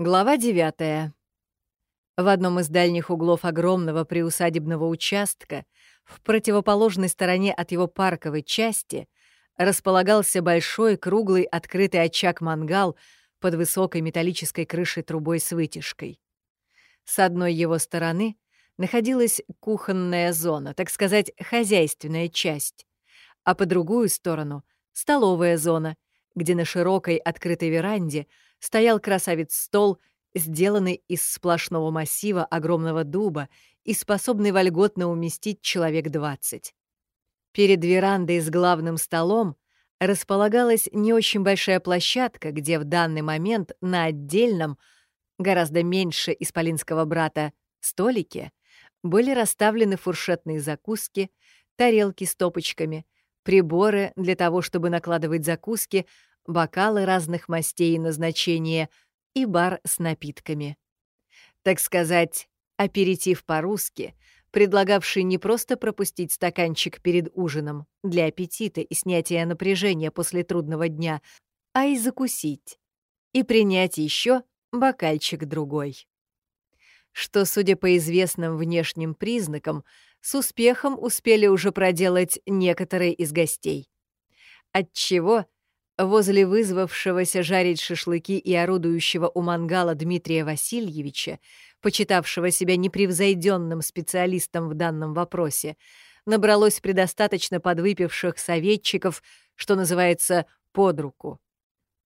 Глава 9. В одном из дальних углов огромного приусадебного участка, в противоположной стороне от его парковой части, располагался большой круглый открытый очаг-мангал под высокой металлической крышей трубой с вытяжкой. С одной его стороны находилась кухонная зона, так сказать, хозяйственная часть, а по другую сторону — столовая зона, где на широкой открытой веранде — стоял красавец-стол, сделанный из сплошного массива огромного дуба и способный вольготно уместить человек двадцать. Перед верандой с главным столом располагалась не очень большая площадка, где в данный момент на отдельном, гораздо меньше исполинского брата, столике были расставлены фуршетные закуски, тарелки с топочками, приборы для того, чтобы накладывать закуски, бокалы разных мастей и назначения и бар с напитками. Так сказать, аперитив по-русски, предлагавший не просто пропустить стаканчик перед ужином для аппетита и снятия напряжения после трудного дня, а и закусить, и принять еще бокальчик другой. Что, судя по известным внешним признакам, с успехом успели уже проделать некоторые из гостей. Отчего — Возле вызвавшегося жарить шашлыки и орудующего у мангала Дмитрия Васильевича, почитавшего себя непревзойденным специалистом в данном вопросе, набралось предостаточно подвыпивших советчиков, что называется, под руку.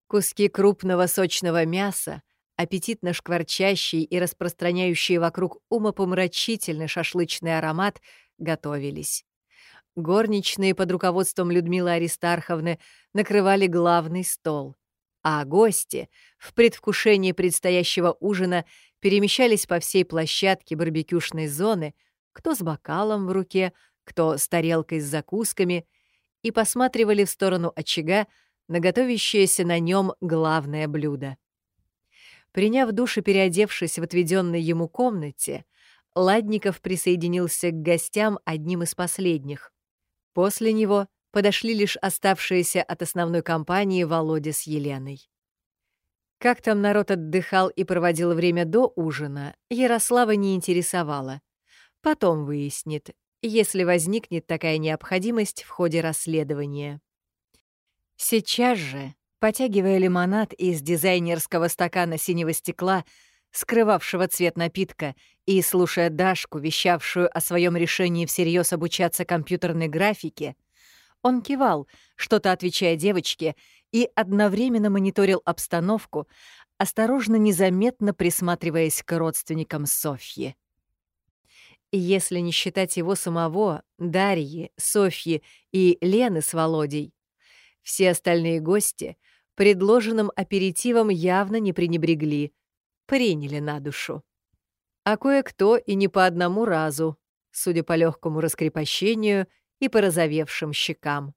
Куски крупного сочного мяса, аппетитно шкварчащие и распространяющие вокруг умопомрачительный шашлычный аромат, готовились. Горничные под руководством Людмилы Аристарховны накрывали главный стол, а гости в предвкушении предстоящего ужина перемещались по всей площадке барбекюшной зоны, кто с бокалом в руке, кто с тарелкой с закусками, и посматривали в сторону очага на готовящееся на нем главное блюдо. Приняв душ и переодевшись в отведенной ему комнате, Ладников присоединился к гостям одним из последних. После него подошли лишь оставшиеся от основной компании Володя с Еленой. Как там народ отдыхал и проводил время до ужина, Ярослава не интересовала. Потом выяснит, если возникнет такая необходимость в ходе расследования. Сейчас же, потягивая лимонад из дизайнерского стакана синего стекла, скрывавшего цвет напитка, и слушая Дашку, вещавшую о своем решении всерьез обучаться компьютерной графике, он кивал, что-то отвечая девочке, и одновременно мониторил обстановку, осторожно, незаметно присматриваясь к родственникам Софьи. Если не считать его самого, Дарьи, Софьи и Лены с Володей, все остальные гости предложенным аперитивом явно не пренебрегли, приняли на душу. А кое-кто и не по одному разу, судя по легкому раскрепощению и порозовевшим щекам.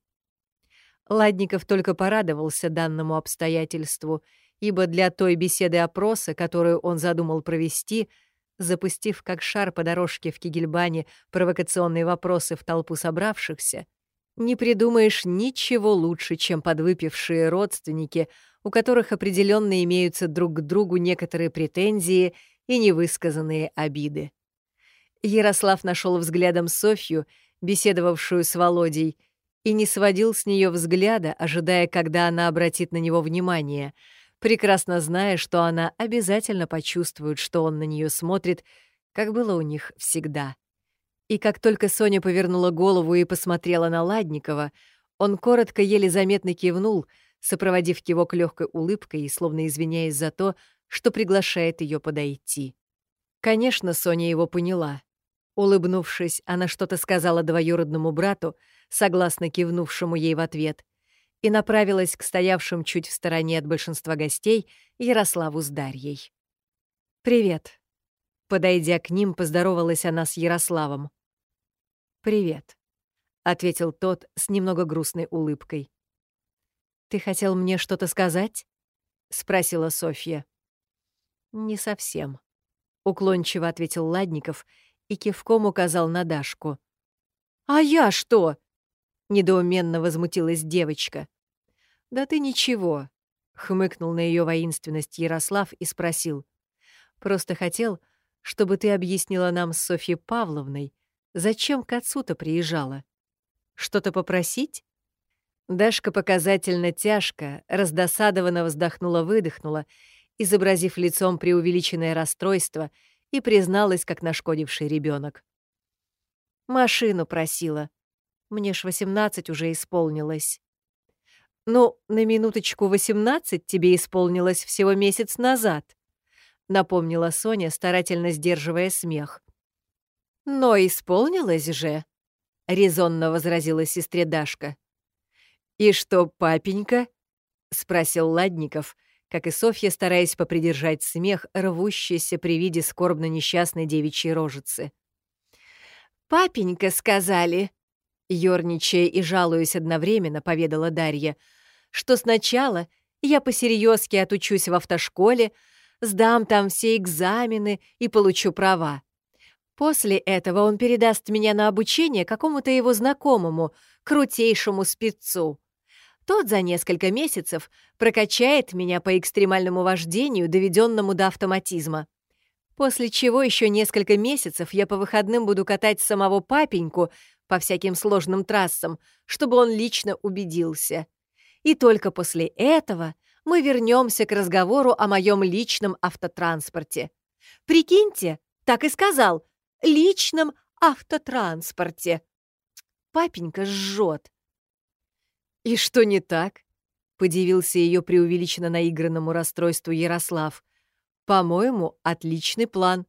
Ладников только порадовался данному обстоятельству, ибо для той беседы опроса, которую он задумал провести, запустив как шар по дорожке в Кигельбане провокационные вопросы в толпу собравшихся, не придумаешь ничего лучше, чем подвыпившие родственники, у которых определенно имеются друг к другу некоторые претензии и невысказанные обиды. Ярослав нашел взглядом Софью, беседовавшую с Володей, и не сводил с нее взгляда, ожидая, когда она обратит на него внимание, прекрасно зная, что она обязательно почувствует, что он на нее смотрит, как было у них всегда. И как только Соня повернула голову и посмотрела на Ладникова, он коротко, еле заметно кивнул, сопроводив его к легкой улыбкой и словно извиняясь за то, что приглашает ее подойти. Конечно, Соня его поняла. Улыбнувшись, она что-то сказала двоюродному брату, согласно кивнувшему ей в ответ, и направилась к стоявшим чуть в стороне от большинства гостей Ярославу с Дарьей. «Привет». Подойдя к ним, поздоровалась она с Ярославом. «Привет», — ответил тот с немного грустной улыбкой. «Ты хотел мне что-то сказать?» — спросила Софья. «Не совсем», — уклончиво ответил Ладников и кивком указал на Дашку. «А я что?» — недоуменно возмутилась девочка. «Да ты ничего. Хмыкнул на ее воинственность Ярослав и спросил. «Просто хотел, чтобы ты объяснила нам с Софьей Павловной, зачем к отцу-то приезжала? Что-то попросить?» Дашка показательно тяжко, раздосадованно вздохнула-выдохнула, изобразив лицом преувеличенное расстройство, и призналась, как нашкодивший ребенок. «Машину просила. Мне ж восемнадцать уже исполнилось». «Ну, на минуточку восемнадцать тебе исполнилось всего месяц назад», — напомнила Соня, старательно сдерживая смех. «Но исполнилось же», — резонно возразила сестре Дашка. «И что, папенька?» — спросил Ладников, как и Софья, стараясь попридержать смех, рвущийся при виде скорбно-несчастной девичьей рожицы. «Папенька, сказали!» Ёрничая и жалуясь одновременно, поведала Дарья, что сначала я посерьезки отучусь в автошколе, сдам там все экзамены и получу права. После этого он передаст меня на обучение какому-то его знакомому, крутейшему спецу. Тот за несколько месяцев прокачает меня по экстремальному вождению, доведенному до автоматизма. После чего еще несколько месяцев я по выходным буду катать самого папеньку по всяким сложным трассам, чтобы он лично убедился. И только после этого мы вернемся к разговору о моем личном автотранспорте. Прикиньте, так и сказал, личном автотранспорте. Папенька жжет. «И что не так?» — подивился ее преувеличенно наигранному расстройству Ярослав. «По-моему, отличный план.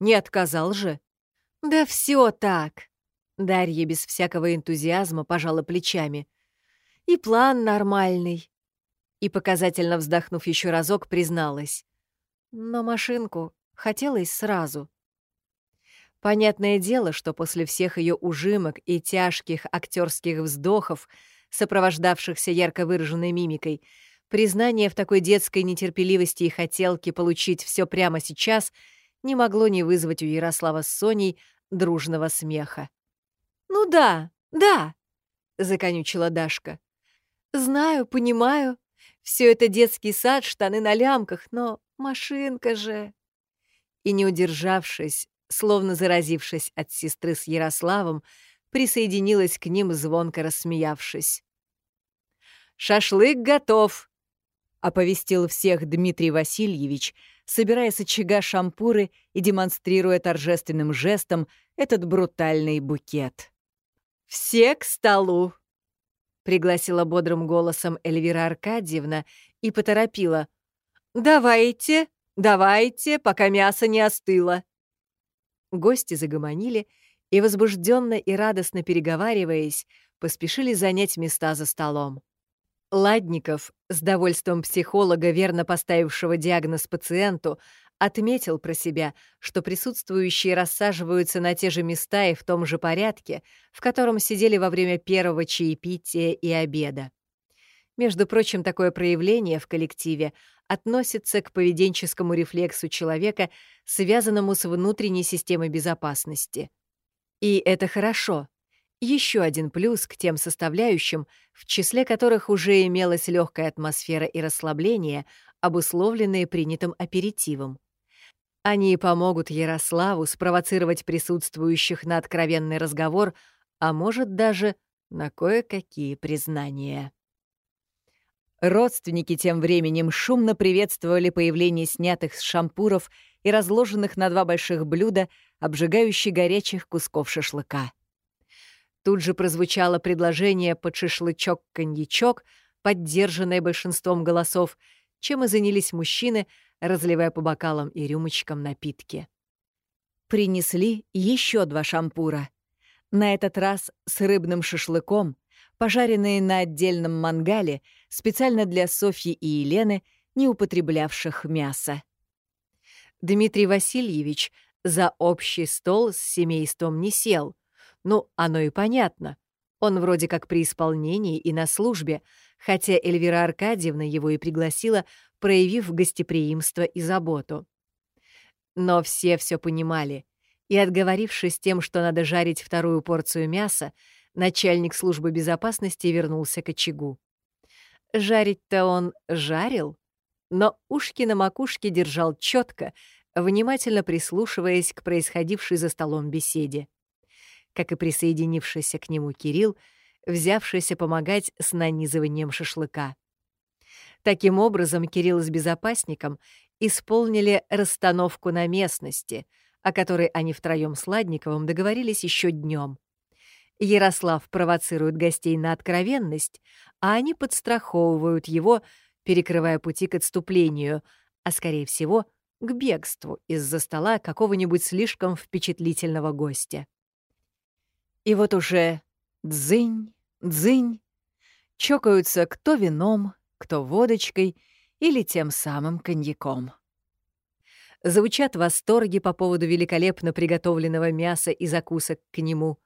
Не отказал же». «Да все так!» Дарья без всякого энтузиазма пожала плечами. «И план нормальный». И, показательно вздохнув еще разок, призналась. «Но машинку хотелось сразу». Понятное дело, что после всех ее ужимок и тяжких актерских вздохов сопровождавшихся ярко выраженной мимикой, признание в такой детской нетерпеливости и хотелке получить все прямо сейчас не могло не вызвать у Ярослава с Соней дружного смеха. «Ну да, да», — законючила Дашка. «Знаю, понимаю. Все это детский сад, штаны на лямках, но машинка же...» И не удержавшись, словно заразившись от сестры с Ярославом, присоединилась к ним, звонко рассмеявшись. «Шашлык готов!» — оповестил всех Дмитрий Васильевич, собирая с очага шампуры и демонстрируя торжественным жестом этот брутальный букет. «Все к столу!» — пригласила бодрым голосом Эльвира Аркадьевна и поторопила. «Давайте, давайте, пока мясо не остыло!» Гости загомонили — и, возбужденно и радостно переговариваясь, поспешили занять места за столом. Ладников, с довольством психолога, верно поставившего диагноз пациенту, отметил про себя, что присутствующие рассаживаются на те же места и в том же порядке, в котором сидели во время первого чаепития и обеда. Между прочим, такое проявление в коллективе относится к поведенческому рефлексу человека, связанному с внутренней системой безопасности. И это хорошо. Еще один плюс к тем составляющим, в числе которых уже имелась легкая атмосфера и расслабление, обусловленные принятым аперитивом. Они помогут Ярославу спровоцировать присутствующих на откровенный разговор, а может даже на кое-какие признания. Родственники тем временем шумно приветствовали появление снятых с шампуров и разложенных на два больших блюда обжигающих горячих кусков шашлыка. Тут же прозвучало предложение под шашлычок-коньячок, поддержанное большинством голосов, чем и занялись мужчины, разливая по бокалам и рюмочкам напитки. Принесли еще два шампура. На этот раз с рыбным шашлыком — пожаренные на отдельном мангале специально для Софьи и Елены, не употреблявших мясо. Дмитрий Васильевич за общий стол с семейством не сел. Ну, оно и понятно. Он вроде как при исполнении и на службе, хотя Эльвира Аркадьевна его и пригласила, проявив гостеприимство и заботу. Но все все понимали, и, отговорившись тем, что надо жарить вторую порцию мяса, начальник службы безопасности вернулся к очагу. Жарить-то он жарил, но ушки на макушке держал четко, внимательно прислушиваясь к происходившей за столом беседе. Как и присоединившийся к нему Кирилл, взявшийся помогать с нанизыванием шашлыка. Таким образом, Кирилл с безопасником исполнили расстановку на местности, о которой они втроем с Ладниковым договорились еще днем. Ярослав провоцирует гостей на откровенность, а они подстраховывают его, перекрывая пути к отступлению, а, скорее всего, к бегству из-за стола какого-нибудь слишком впечатлительного гостя. И вот уже дзынь, дзынь, чокаются кто вином, кто водочкой или тем самым коньяком. Звучат восторги по поводу великолепно приготовленного мяса и закусок к нему.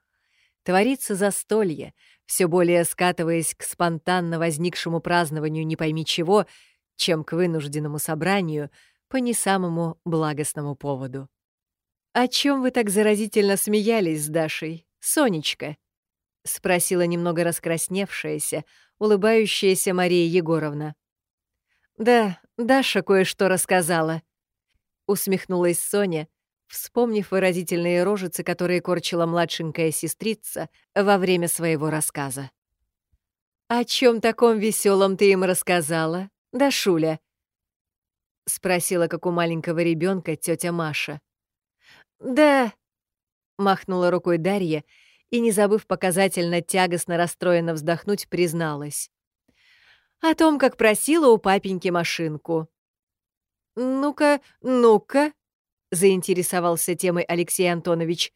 Творится застолье, все более скатываясь к спонтанно возникшему празднованию не пойми чего, чем к вынужденному собранию по не самому благостному поводу. «О чем вы так заразительно смеялись с Дашей, Сонечка?» — спросила немного раскрасневшаяся, улыбающаяся Мария Егоровна. «Да, Даша кое-что рассказала», — усмехнулась Соня, вспомнив выразительные рожицы, которые корчила младшенькая сестрица во время своего рассказа. «О чем таком веселом ты им рассказала, Дашуля?» — спросила, как у маленького ребенка тетя Маша. «Да», — махнула рукой Дарья и, не забыв показательно тягостно расстроенно вздохнуть, призналась. «О том, как просила у папеньки машинку». «Ну-ка, ну-ка», — заинтересовался темой Алексей Антонович.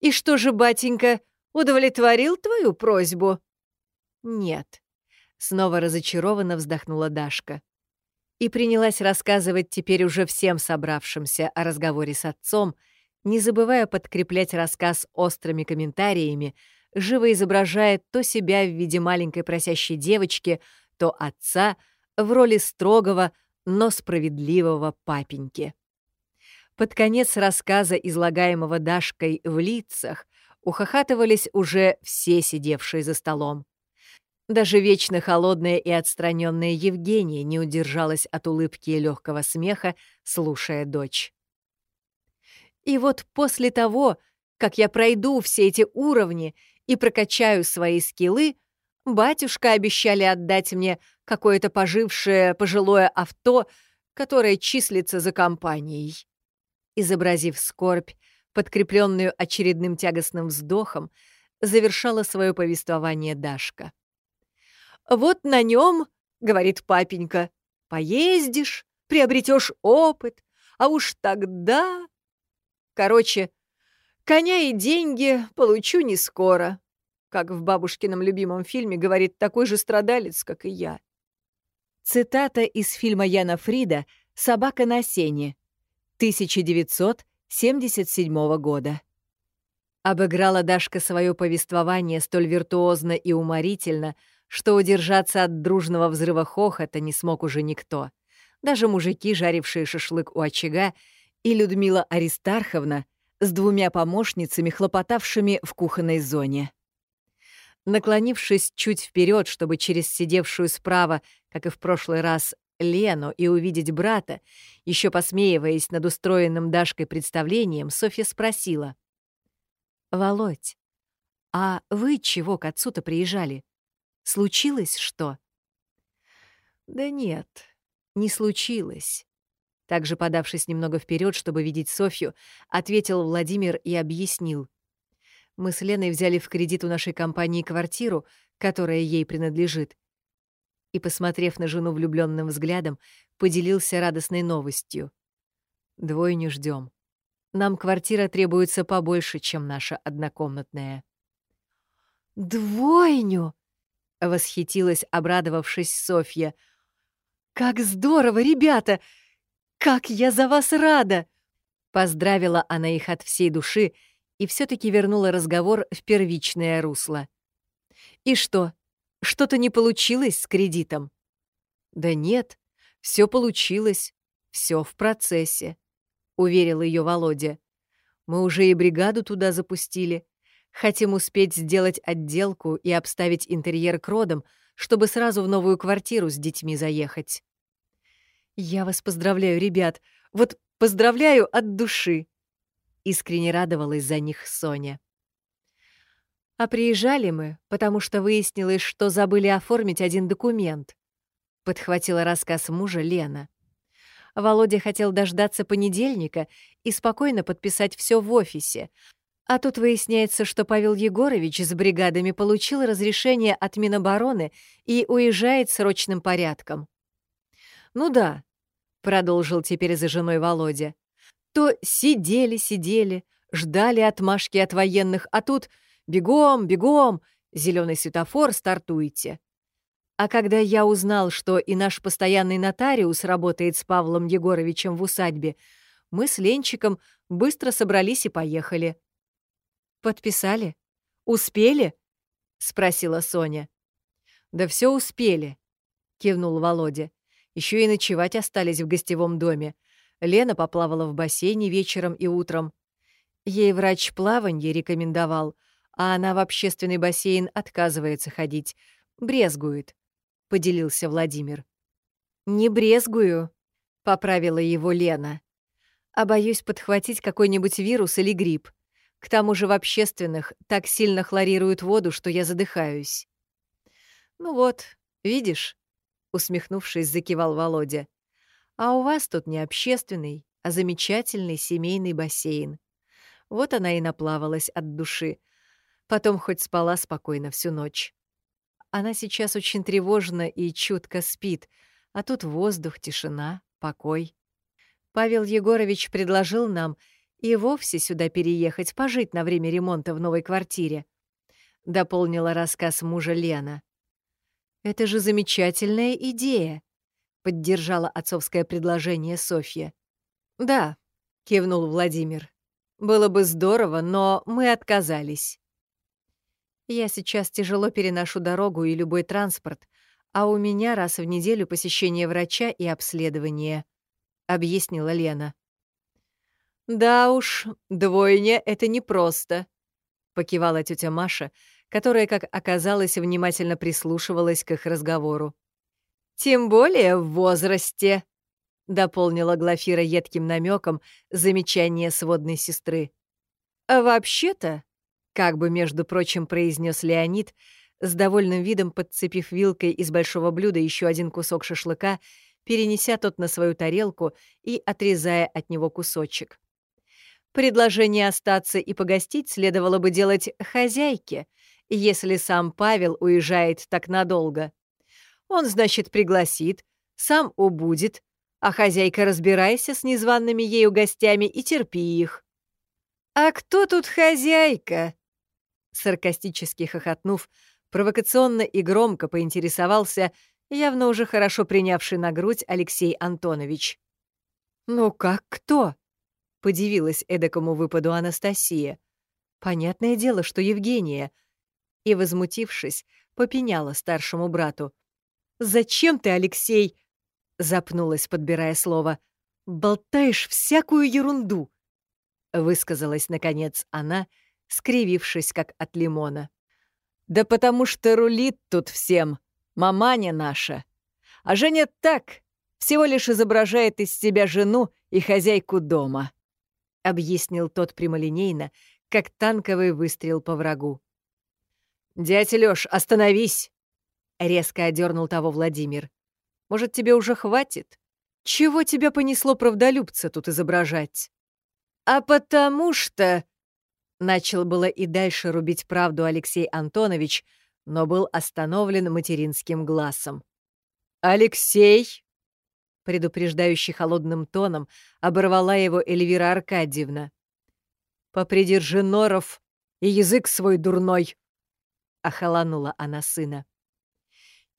«И что же, батенька, удовлетворил твою просьбу?» «Нет», — снова разочарованно вздохнула Дашка. И принялась рассказывать теперь уже всем собравшимся о разговоре с отцом, — не забывая подкреплять рассказ острыми комментариями, живо изображая то себя в виде маленькой просящей девочки, то отца в роли строгого, но справедливого папеньки. Под конец рассказа, излагаемого Дашкой в лицах, ухахатывались уже все сидевшие за столом. Даже вечно холодная и отстраненная Евгения не удержалась от улыбки и легкого смеха, слушая дочь. И вот после того, как я пройду все эти уровни и прокачаю свои скиллы, батюшка обещали отдать мне какое-то пожившее пожилое авто, которое числится за компанией. Изобразив скорбь, подкрепленную очередным тягостным вздохом, завершала свое повествование Дашка. «Вот на нем, — говорит папенька, — поездишь, приобретешь опыт, а уж тогда Короче, коня и деньги получу не скоро, как в бабушкином любимом фильме говорит такой же страдалец, как и я. Цитата из фильма Яна Фрида «Собака на сене» 1977 года. Обыграла Дашка свое повествование столь виртуозно и уморительно, что удержаться от дружного взрыва хохота не смог уже никто. Даже мужики, жарившие шашлык у очага, и Людмила Аристарховна с двумя помощницами, хлопотавшими в кухонной зоне. Наклонившись чуть вперед, чтобы через сидевшую справа, как и в прошлый раз, Лену и увидеть брата, еще посмеиваясь над устроенным Дашкой представлением, Софья спросила. «Володь, а вы чего к отцу-то приезжали? Случилось что?» «Да нет, не случилось. Также подавшись немного вперед, чтобы видеть Софью, ответил Владимир и объяснил. Мы с Леной взяли в кредит у нашей компании квартиру, которая ей принадлежит. И, посмотрев на жену влюбленным взглядом, поделился радостной новостью. Двойню ждем. Нам квартира требуется побольше, чем наша однокомнатная. «Двойню!» — восхитилась, обрадовавшись Софья. «Как здорово, ребята! «Как я за вас рада!» Поздравила она их от всей души и все таки вернула разговор в первичное русло. «И что, что-то не получилось с кредитом?» «Да нет, все получилось, все в процессе», — уверил ее Володя. «Мы уже и бригаду туда запустили. Хотим успеть сделать отделку и обставить интерьер к родам, чтобы сразу в новую квартиру с детьми заехать. «Я вас поздравляю, ребят. Вот поздравляю от души!» Искренне радовалась за них Соня. А приезжали мы, потому что выяснилось, что забыли оформить один документ. Подхватила рассказ мужа Лена. Володя хотел дождаться понедельника и спокойно подписать все в офисе. А тут выясняется, что Павел Егорович с бригадами получил разрешение от Минобороны и уезжает срочным порядком. «Ну да», — продолжил теперь за женой Володя, «то сидели-сидели, ждали отмашки от военных, а тут бегом, бегом, зеленый светофор, стартуйте». А когда я узнал, что и наш постоянный нотариус работает с Павлом Егоровичем в усадьбе, мы с Ленчиком быстро собрались и поехали. «Подписали? Успели?» — спросила Соня. «Да все успели», — кивнул Володя. Еще и ночевать остались в гостевом доме. Лена поплавала в бассейне вечером и утром. Ей врач плаванье рекомендовал, а она в общественный бассейн отказывается ходить, брезгует поделился Владимир. «Не брезгую», — поправила его Лена. «А боюсь подхватить какой-нибудь вирус или грипп. К тому же в общественных так сильно хлорируют воду, что я задыхаюсь». «Ну вот, видишь», — усмехнувшись, закивал Володя. «А у вас тут не общественный, а замечательный семейный бассейн. Вот она и наплавалась от души. Потом хоть спала спокойно всю ночь. Она сейчас очень тревожна и чутко спит, а тут воздух, тишина, покой. Павел Егорович предложил нам и вовсе сюда переехать, пожить на время ремонта в новой квартире. Дополнила рассказ мужа Лена. «Это же замечательная идея», — поддержала отцовское предложение Софья. «Да», — кивнул Владимир. «Было бы здорово, но мы отказались». Я сейчас тяжело переношу дорогу и любой транспорт, а у меня раз в неделю посещение врача и обследование», — объяснила Лена. «Да уж, двойня — это непросто», — покивала тетя Маша, которая, как оказалось, внимательно прислушивалась к их разговору. «Тем более в возрасте», — дополнила Глафира едким намеком замечание сводной сестры. «А вообще-то как бы, между прочим, произнес Леонид, с довольным видом подцепив вилкой из большого блюда еще один кусок шашлыка, перенеся тот на свою тарелку и отрезая от него кусочек. Предложение остаться и погостить следовало бы делать хозяйке, если сам Павел уезжает так надолго. Он, значит, пригласит, сам убудет, а хозяйка разбирайся с незваными ею гостями и терпи их. «А кто тут хозяйка?» Саркастически хохотнув, провокационно и громко поинтересовался явно уже хорошо принявший на грудь Алексей Антонович. «Ну как кто?» — подивилась эдакому выпаду Анастасия. «Понятное дело, что Евгения». И, возмутившись, попеняла старшему брату. «Зачем ты, Алексей?» — запнулась, подбирая слово. «Болтаешь всякую ерунду!» — высказалась, наконец, она — скривившись, как от лимона. «Да потому что рулит тут всем, маманя наша. А Женя так, всего лишь изображает из себя жену и хозяйку дома», — объяснил тот прямолинейно, как танковый выстрел по врагу. «Дядя Лёш, остановись!» — резко одернул того Владимир. «Может, тебе уже хватит? Чего тебя понесло правдолюбца тут изображать?» «А потому что...» Начал было и дальше рубить правду Алексей Антонович, но был остановлен материнским глазом. «Алексей!» предупреждающий холодным тоном, оборвала его Эльвира Аркадьевна. «Попридержи норов и язык свой дурной!» — охолонула она сына.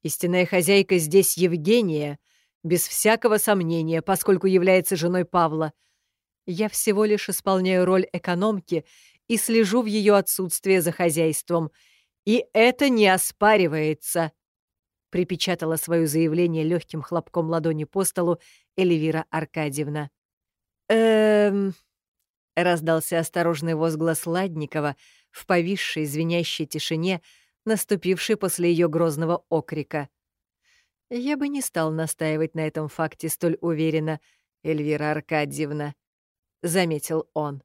«Истинная хозяйка здесь Евгения, без всякого сомнения, поскольку является женой Павла. Я всего лишь исполняю роль экономки и слежу в ее отсутствие за хозяйством. И это не оспаривается», — припечатала свое заявление легким хлопком ладони по столу Эльвира Аркадьевна. «Эм...» — раздался осторожный возглас Ладникова в повисшей звенящей тишине, наступивший после ее грозного окрика. «Я бы не стал настаивать на этом факте столь уверенно, Эльвира Аркадьевна», — заметил он.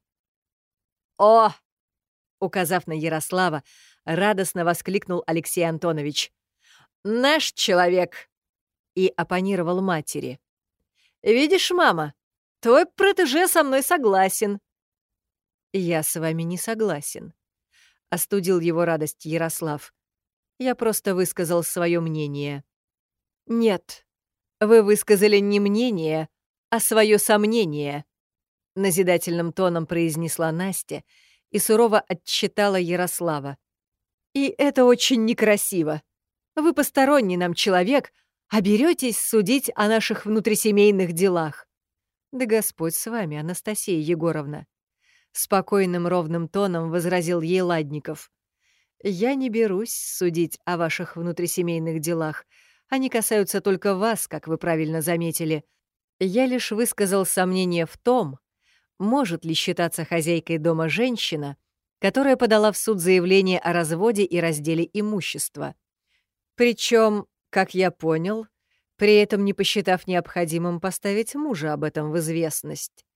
«О!» — указав на Ярослава, радостно воскликнул Алексей Антонович. «Наш человек!» — и оппонировал матери. «Видишь, мама, твой протеже со мной согласен». «Я с вами не согласен», — остудил его радость Ярослав. «Я просто высказал свое мнение». «Нет, вы высказали не мнение, а свое сомнение», — назидательным тоном произнесла Настя и сурово отчитала Ярослава. «И это очень некрасиво. Вы посторонний нам человек, а беретесь судить о наших внутрисемейных делах. Да Господь с вами, Анастасия Егоровна. Спокойным ровным тоном возразил ей Ладников. Я не берусь судить о ваших внутрисемейных делах. Они касаются только вас, как вы правильно заметили. Я лишь высказал сомнение в том, может ли считаться хозяйкой дома женщина, которая подала в суд заявление о разводе и разделе имущества. Причем, как я понял, при этом не посчитав необходимым поставить мужа об этом в известность.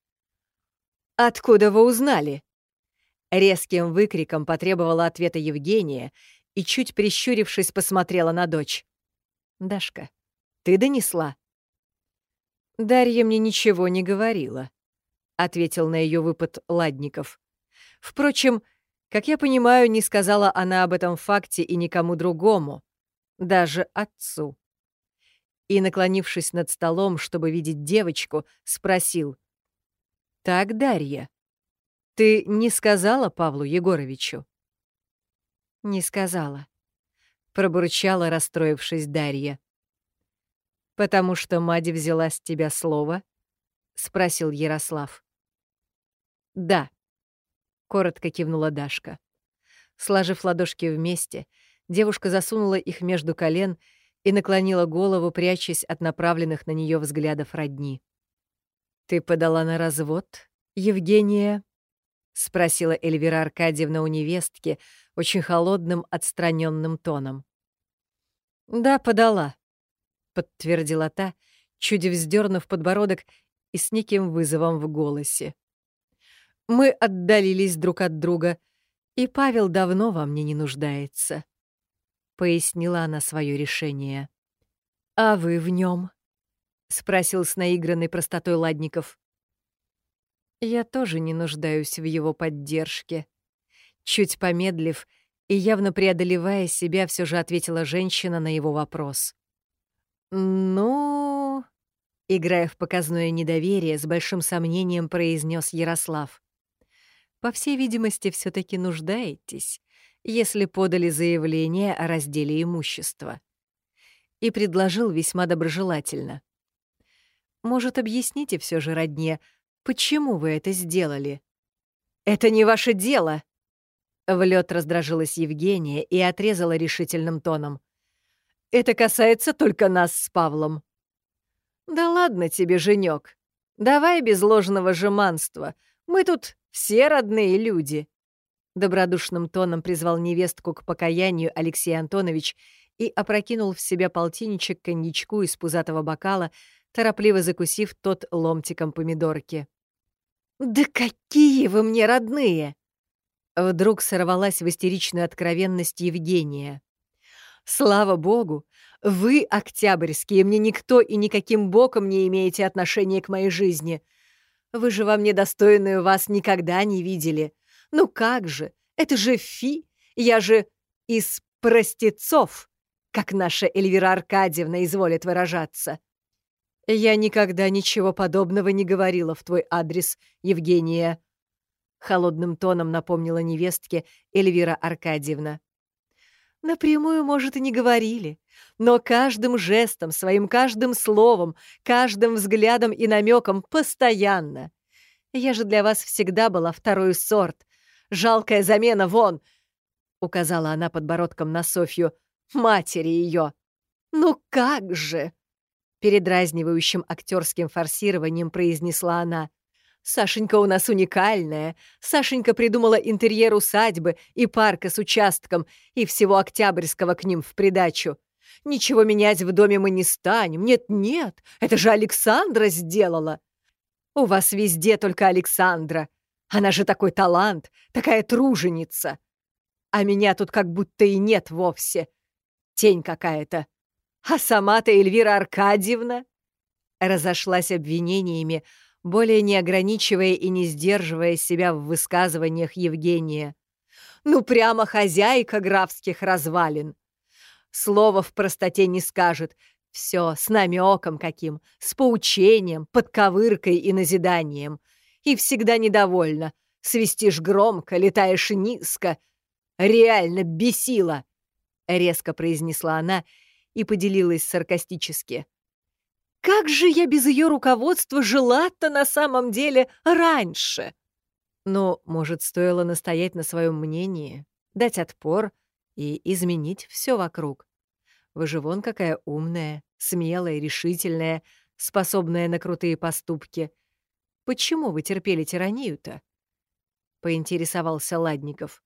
«Откуда вы узнали?» Резким выкриком потребовала ответа Евгения и, чуть прищурившись, посмотрела на дочь. «Дашка, ты донесла?» «Дарья мне ничего не говорила», — ответил на ее выпад Ладников. «Впрочем, как я понимаю, не сказала она об этом факте и никому другому даже отцу. И, наклонившись над столом, чтобы видеть девочку, спросил. «Так, Дарья, ты не сказала Павлу Егоровичу?» «Не сказала», — пробурчала, расстроившись Дарья. «Потому что мать взяла с тебя слово?» — спросил Ярослав. «Да», — коротко кивнула Дашка. Сложив ладошки вместе, — Девушка засунула их между колен и наклонила голову, прячась от направленных на нее взглядов родни. «Ты подала на развод, Евгения?» — спросила Эльвира Аркадьевна у невестки очень холодным, отстраненным тоном. «Да, подала», — подтвердила та, чуть вздернув подбородок и с неким вызовом в голосе. «Мы отдалились друг от друга, и Павел давно во мне не нуждается». — пояснила она свое решение. «А вы в нем? спросил с наигранной простотой Ладников. «Я тоже не нуждаюсь в его поддержке». Чуть помедлив и явно преодолевая себя, все же ответила женщина на его вопрос. «Ну...» — играя в показное недоверие, с большим сомнением произнес Ярослав. «По всей видимости, все таки нуждаетесь если подали заявление о разделе имущества. И предложил весьма доброжелательно. «Может, объясните все же, родне, почему вы это сделали?» «Это не ваше дело!» В лед раздражилась Евгения и отрезала решительным тоном. «Это касается только нас с Павлом». «Да ладно тебе, женек. Давай без ложного жеманства. Мы тут все родные люди», Добродушным тоном призвал невестку к покаянию Алексей Антонович и опрокинул в себя полтинничек коньячку из пузатого бокала, торопливо закусив тот ломтиком помидорки. «Да какие вы мне родные!» Вдруг сорвалась в истеричную откровенность Евгения. «Слава богу! Вы, октябрьские, мне никто и никаким боком не имеете отношения к моей жизни. Вы же во мне достойную вас никогда не видели. Ну как же, это же фи, я же из простецов, как наша Эльвира Аркадьевна изволит выражаться. Я никогда ничего подобного не говорила в твой адрес, Евгения. Холодным тоном напомнила невестке Эльвира Аркадьевна. Напрямую, может, и не говорили, но каждым жестом, своим каждым словом, каждым взглядом и намеком постоянно. Я же для вас всегда была второй сорт, Жалкая замена, вон!» — указала она подбородком на Софью. «Матери ее!» «Ну как же!» — передразнивающим актерским форсированием произнесла она. Сашенька у нас уникальная. Сашенька придумала интерьер усадьбы и парка с участком, и всего Октябрьского к ним в придачу. Ничего менять в доме мы не станем. Нет-нет, это же Александра сделала. У вас везде только Александра. Она же такой талант, такая труженица. А меня тут как будто и нет вовсе. Тень какая-то. А сама-то Эльвира Аркадьевна разошлась обвинениями, более не ограничивая и не сдерживая себя в высказываниях Евгения. «Ну, прямо хозяйка графских развалин!» Слова в простоте не скажет. Все с намеком каким, с поучением, подковыркой и назиданием. И всегда недовольна. Свистишь громко, летаешь низко. Реально бесила!» — резко произнесла она и поделилась саркастически. Как же я без ее руководства жила-то на самом деле раньше? Но, может, стоило настоять на своем мнении, дать отпор и изменить все вокруг. Вы же вон какая умная, смелая, решительная, способная на крутые поступки. Почему вы терпели тиранию-то? Поинтересовался Ладников.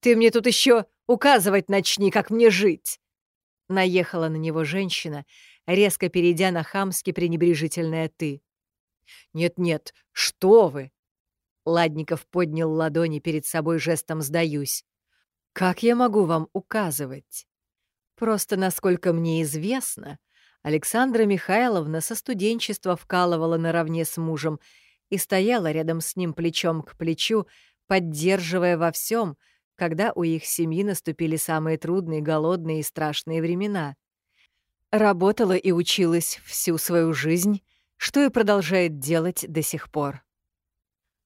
Ты мне тут еще указывать начни, как мне жить. Наехала на него женщина, резко перейдя на хамски пренебрежительное «ты». «Нет-нет, что вы!» Ладников поднял ладони перед собой жестом «сдаюсь». «Как я могу вам указывать?» «Просто, насколько мне известно, Александра Михайловна со студенчества вкалывала наравне с мужем и стояла рядом с ним плечом к плечу, поддерживая во всем, когда у их семьи наступили самые трудные, голодные и страшные времена. Работала и училась всю свою жизнь, что и продолжает делать до сих пор.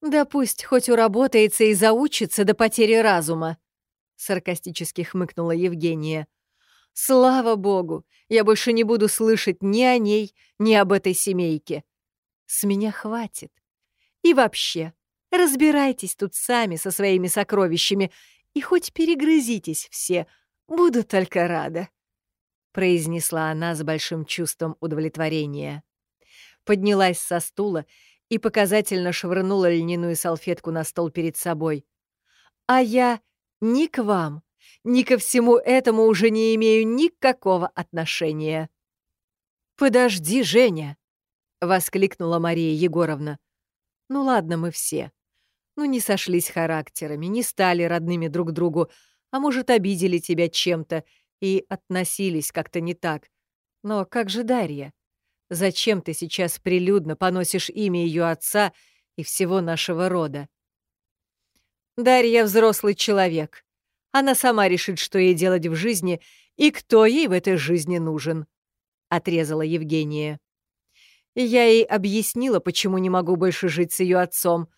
«Да пусть хоть уработается и заучится до потери разума», — саркастически хмыкнула Евгения. «Слава богу, я больше не буду слышать ни о ней, ни об этой семейке. С меня хватит. И вообще, разбирайтесь тут сами со своими сокровищами и хоть перегрызитесь все, буду только рада» произнесла она с большим чувством удовлетворения. Поднялась со стула и показательно швырнула льняную салфетку на стол перед собой. «А я ни к вам, ни ко всему этому уже не имею никакого отношения». «Подожди, Женя!» — воскликнула Мария Егоровна. «Ну ладно, мы все. Ну не сошлись характерами, не стали родными друг другу, а может, обидели тебя чем-то, и относились как-то не так. Но как же Дарья? Зачем ты сейчас прилюдно поносишь имя ее отца и всего нашего рода? Дарья взрослый человек. Она сама решит, что ей делать в жизни и кто ей в этой жизни нужен, — отрезала Евгения. Я ей объяснила, почему не могу больше жить с ее отцом.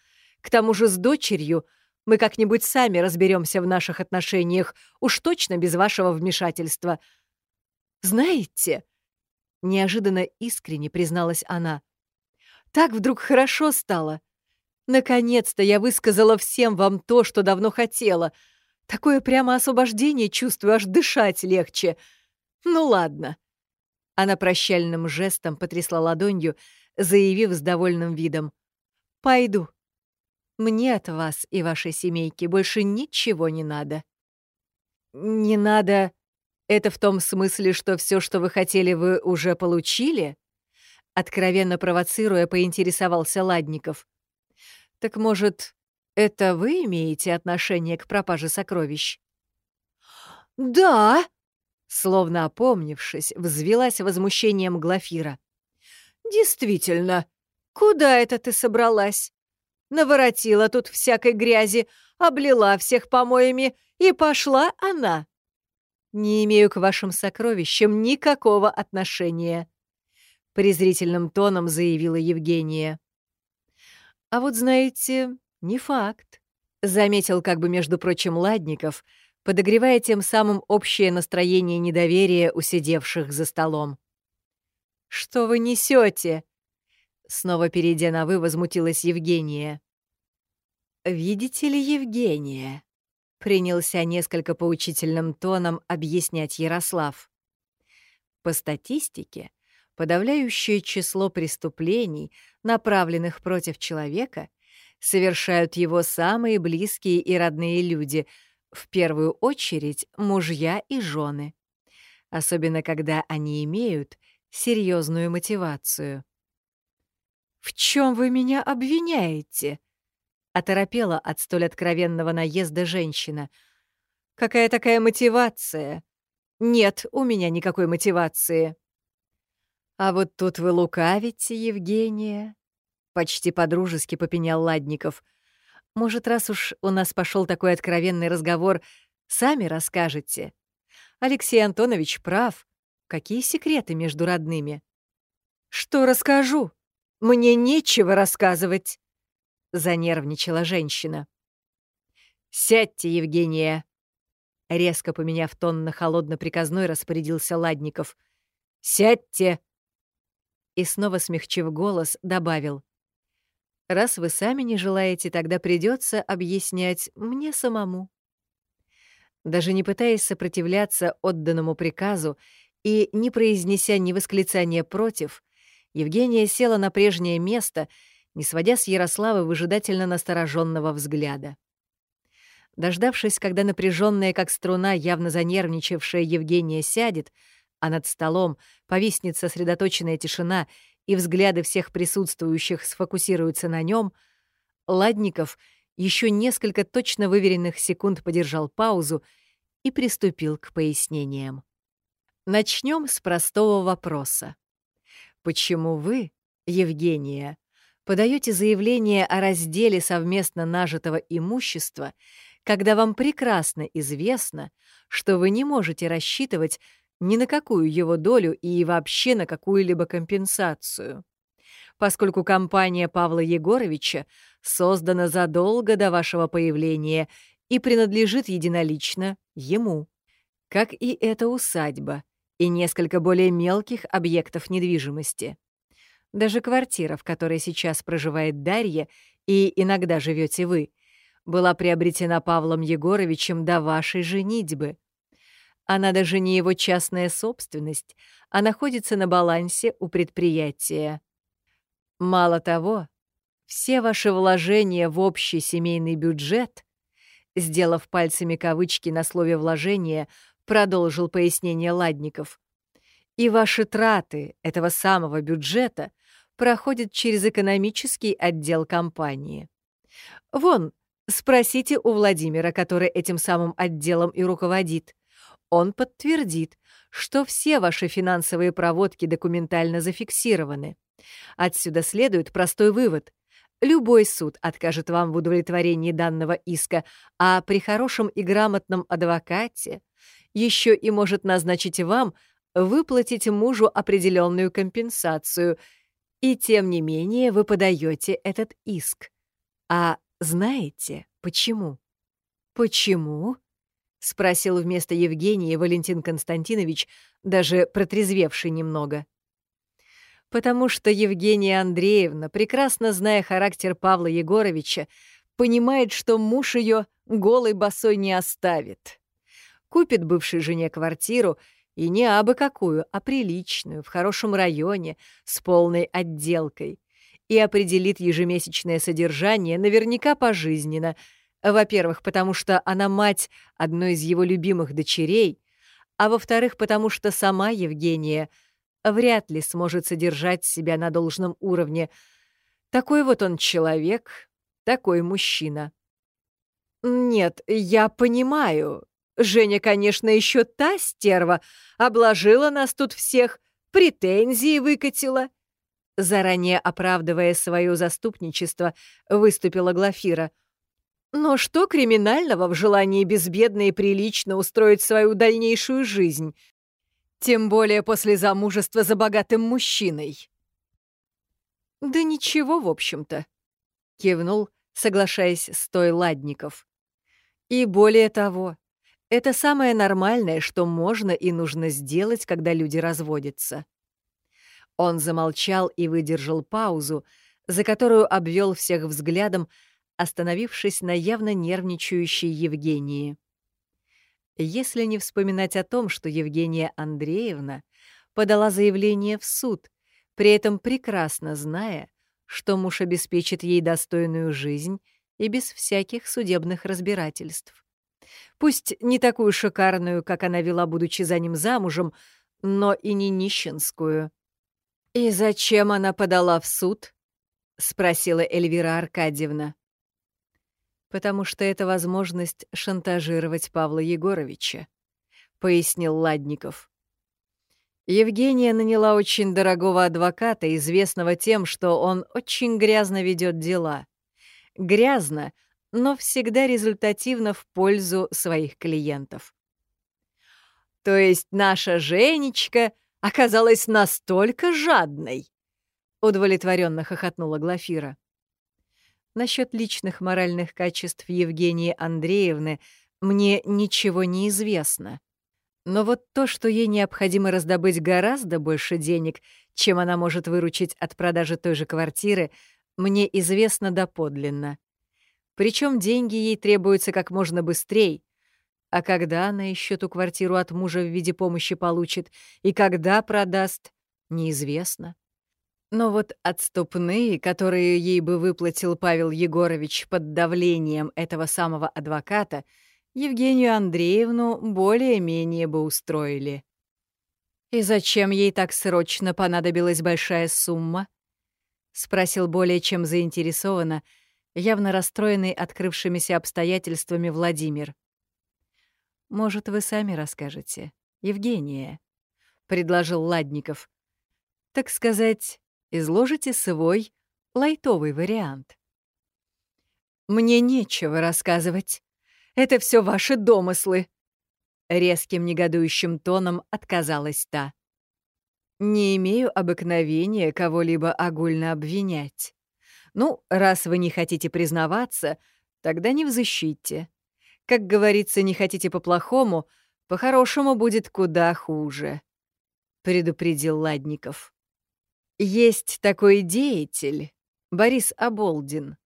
К тому же с дочерью — мы как-нибудь сами разберемся в наших отношениях, уж точно без вашего вмешательства. Знаете, неожиданно искренне призналась она, так вдруг хорошо стало. Наконец-то я высказала всем вам то, что давно хотела. Такое прямо освобождение чувствую, аж дышать легче. Ну ладно. Она прощальным жестом потрясла ладонью, заявив с довольным видом. «Пойду. Мне от вас и вашей семейки больше ничего не надо. Не надо... Это в том смысле, что все, что вы хотели, вы уже получили? Откровенно провоцируя, поинтересовался Ладников. Так может, это вы имеете отношение к пропаже сокровищ? Да! Словно опомнившись, взвелась возмущением Глафира. «Действительно, куда это ты собралась? наворотила тут всякой грязи, облила всех помоями, и пошла она. Не имею к вашим сокровищам никакого отношения, презрительным тоном заявила Евгения. А вот знаете, не факт, заметил как бы между прочим Ладников, подогревая тем самым общее настроение недоверия у сидевших за столом. Что вы несете? Снова перейдя на «вы», возмутилась Евгения. «Видите ли, Евгения?» — принялся несколько поучительным тоном объяснять Ярослав. «По статистике, Подавляющее число преступлений, направленных против человека, совершают его самые близкие и родные люди, в первую очередь мужья и жены, особенно когда они имеют серьезную мотивацию. «В чем вы меня обвиняете?» — оторопела от столь откровенного наезда женщина. «Какая такая мотивация?» «Нет у меня никакой мотивации». «А вот тут вы лукавите, Евгения», — почти подружески попенял Ладников. «Может, раз уж у нас пошел такой откровенный разговор, сами расскажете? Алексей Антонович прав. Какие секреты между родными?» «Что расскажу? Мне нечего рассказывать», — занервничала женщина. «Сядьте, Евгения!» Резко поменяв тон на холодно-приказной, распорядился Ладников. «Сядьте!» И снова смягчив голос, добавил. «Раз вы сами не желаете, тогда придется объяснять мне самому». Даже не пытаясь сопротивляться отданному приказу и не произнеся ни восклицания против, Евгения села на прежнее место, не сводя с Ярослава выжидательно настороженного взгляда. Дождавшись, когда напряженная, как струна, явно занервничавшая Евгения сядет, а над столом повиснет сосредоточенная тишина, и взгляды всех присутствующих сфокусируются на нем, Ладников еще несколько точно выверенных секунд подержал паузу и приступил к пояснениям. Начнем с простого вопроса. Почему вы, Евгения, подаете заявление о разделе совместно нажитого имущества, когда вам прекрасно известно, что вы не можете рассчитывать ни на какую его долю и вообще на какую-либо компенсацию? Поскольку компания Павла Егоровича создана задолго до вашего появления и принадлежит единолично ему, как и эта усадьба и несколько более мелких объектов недвижимости. Даже квартира, в которой сейчас проживает Дарья и иногда живете вы, была приобретена Павлом Егоровичем до вашей женитьбы. Она даже не его частная собственность, а находится на балансе у предприятия. Мало того, все ваши вложения в общий семейный бюджет, сделав пальцами кавычки на слове «вложение», продолжил пояснение Ладников, и ваши траты этого самого бюджета проходят через экономический отдел компании. Вон, Спросите у Владимира, который этим самым отделом и руководит. Он подтвердит, что все ваши финансовые проводки документально зафиксированы. Отсюда следует простой вывод. Любой суд откажет вам в удовлетворении данного иска, а при хорошем и грамотном адвокате еще и может назначить вам выплатить мужу определенную компенсацию, и тем не менее вы подаете этот иск. А знаете, почему? Почему? Спросил вместо Евгения Валентин Константинович, даже протрезвевший немного. Потому что Евгения Андреевна, прекрасно зная характер Павла Егоровича, понимает, что муж ее голой босой не оставит. Купит бывшей жене квартиру, и не абы какую, а приличную, в хорошем районе, с полной отделкой и определит ежемесячное содержание наверняка пожизненно. Во-первых, потому что она мать одной из его любимых дочерей, а во-вторых, потому что сама Евгения вряд ли сможет содержать себя на должном уровне. Такой вот он человек, такой мужчина. «Нет, я понимаю. Женя, конечно, еще та стерва, обложила нас тут всех, претензии выкатила», заранее оправдывая свое заступничество, выступила Глафира. «Но что криминального в желании безбедно и прилично устроить свою дальнейшую жизнь? Тем более после замужества за богатым мужчиной». «Да ничего, в общем-то», — кивнул, соглашаясь с той Ладников. «И более того, это самое нормальное, что можно и нужно сделать, когда люди разводятся». Он замолчал и выдержал паузу, за которую обвел всех взглядом, остановившись на явно нервничающей Евгении. Если не вспоминать о том, что Евгения Андреевна подала заявление в суд, при этом прекрасно зная, что муж обеспечит ей достойную жизнь и без всяких судебных разбирательств. Пусть не такую шикарную, как она вела, будучи за ним замужем, но и не нищенскую. «И зачем она подала в суд?» — спросила Эльвира Аркадьевна. «Потому что это возможность шантажировать Павла Егоровича», — пояснил Ладников. Евгения наняла очень дорогого адвоката, известного тем, что он очень грязно ведет дела. Грязно, но всегда результативно в пользу своих клиентов. То есть наша Женечка оказалась настолько жадной, удовлетворенно хохотнула Глафира. Насчет личных моральных качеств Евгении Андреевны мне ничего не известно. Но вот то, что ей необходимо раздобыть гораздо больше денег, чем она может выручить от продажи той же квартиры, мне известно доподлинно. Причем деньги ей требуются как можно быстрее. А когда она еще ту квартиру от мужа в виде помощи получит и когда продаст, неизвестно. Но вот отступные, которые ей бы выплатил Павел Егорович под давлением этого самого адвоката, Евгению Андреевну более-менее бы устроили. «И зачем ей так срочно понадобилась большая сумма?» — спросил более чем заинтересованно, явно расстроенный открывшимися обстоятельствами Владимир. «Может, вы сами расскажете, Евгения?» — предложил Ладников. «Так сказать, изложите свой лайтовый вариант». «Мне нечего рассказывать. Это все ваши домыслы», — резким негодующим тоном отказалась та. «Не имею обыкновения кого-либо огульно обвинять. Ну, раз вы не хотите признаваться, тогда не взыщите. Как говорится, не хотите по-плохому, по-хорошему будет куда хуже», — предупредил Ладников. «Есть такой деятель, Борис Оболдин.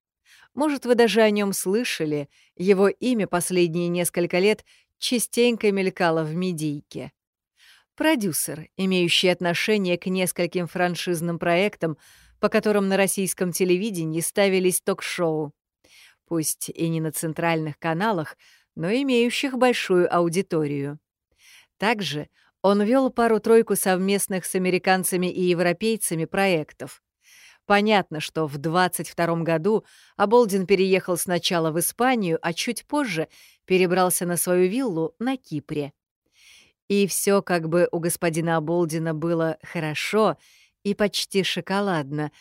Может, вы даже о нем слышали, его имя последние несколько лет частенько мелькало в медийке. Продюсер, имеющий отношение к нескольким франшизным проектам, по которым на российском телевидении ставились ток-шоу. Пусть и не на центральных каналах, но имеющих большую аудиторию. Также он вел пару-тройку совместных с американцами и европейцами проектов. Понятно, что в 22 году Аболдин переехал сначала в Испанию, а чуть позже перебрался на свою виллу на Кипре. И все как бы у господина Аболдина было хорошо — и почти шоколадно,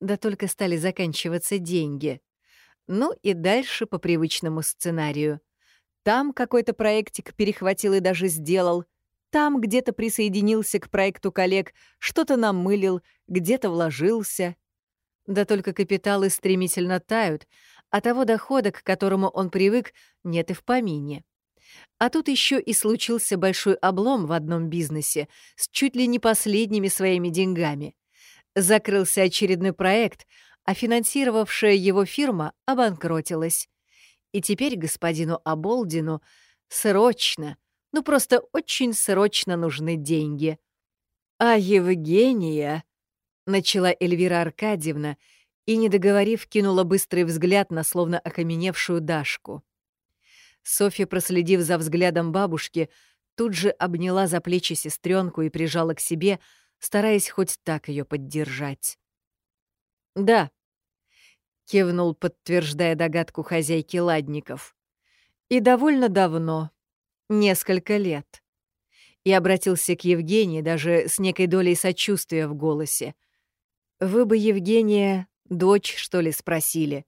да только стали заканчиваться деньги. Ну и дальше по привычному сценарию. Там какой-то проектик перехватил и даже сделал, там где-то присоединился к проекту коллег, что-то намылил, где-то вложился. Да только капиталы стремительно тают, а того дохода, к которому он привык, нет и в помине. А тут еще и случился большой облом в одном бизнесе с чуть ли не последними своими деньгами. Закрылся очередной проект, а финансировавшая его фирма обанкротилась. И теперь господину Аболдину срочно, ну просто очень срочно нужны деньги. А Евгения, начала Эльвира Аркадьевна, и, не договорив, кинула быстрый взгляд на словно окаменевшую Дашку. Софья, проследив за взглядом бабушки, тут же обняла за плечи сестренку и прижала к себе, стараясь хоть так ее поддержать. «Да», — кивнул, подтверждая догадку хозяйки Ладников. «И довольно давно, несколько лет». И обратился к Евгении даже с некой долей сочувствия в голосе. «Вы бы, Евгения, дочь, что ли, спросили?»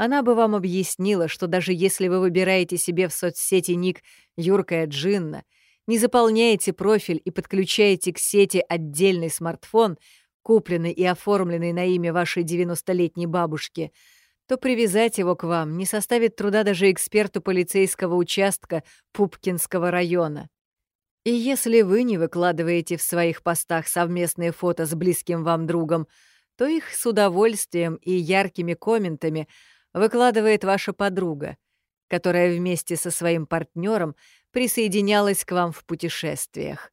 Она бы вам объяснила, что даже если вы выбираете себе в соцсети ник «Юркая Джинна», не заполняете профиль и подключаете к сети отдельный смартфон, купленный и оформленный на имя вашей 90-летней бабушки, то привязать его к вам не составит труда даже эксперту полицейского участка Пупкинского района. И если вы не выкладываете в своих постах совместные фото с близким вам другом, то их с удовольствием и яркими комментами – выкладывает ваша подруга, которая вместе со своим партнером присоединялась к вам в путешествиях.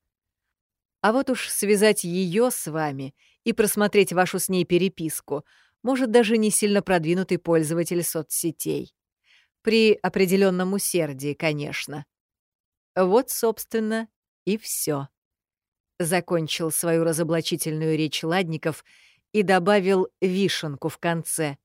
А вот уж связать ее с вами и просмотреть вашу с ней переписку может даже не сильно продвинутый пользователь соцсетей. При определенном усердии, конечно. Вот, собственно, и все. Закончил свою разоблачительную речь Ладников и добавил вишенку в конце.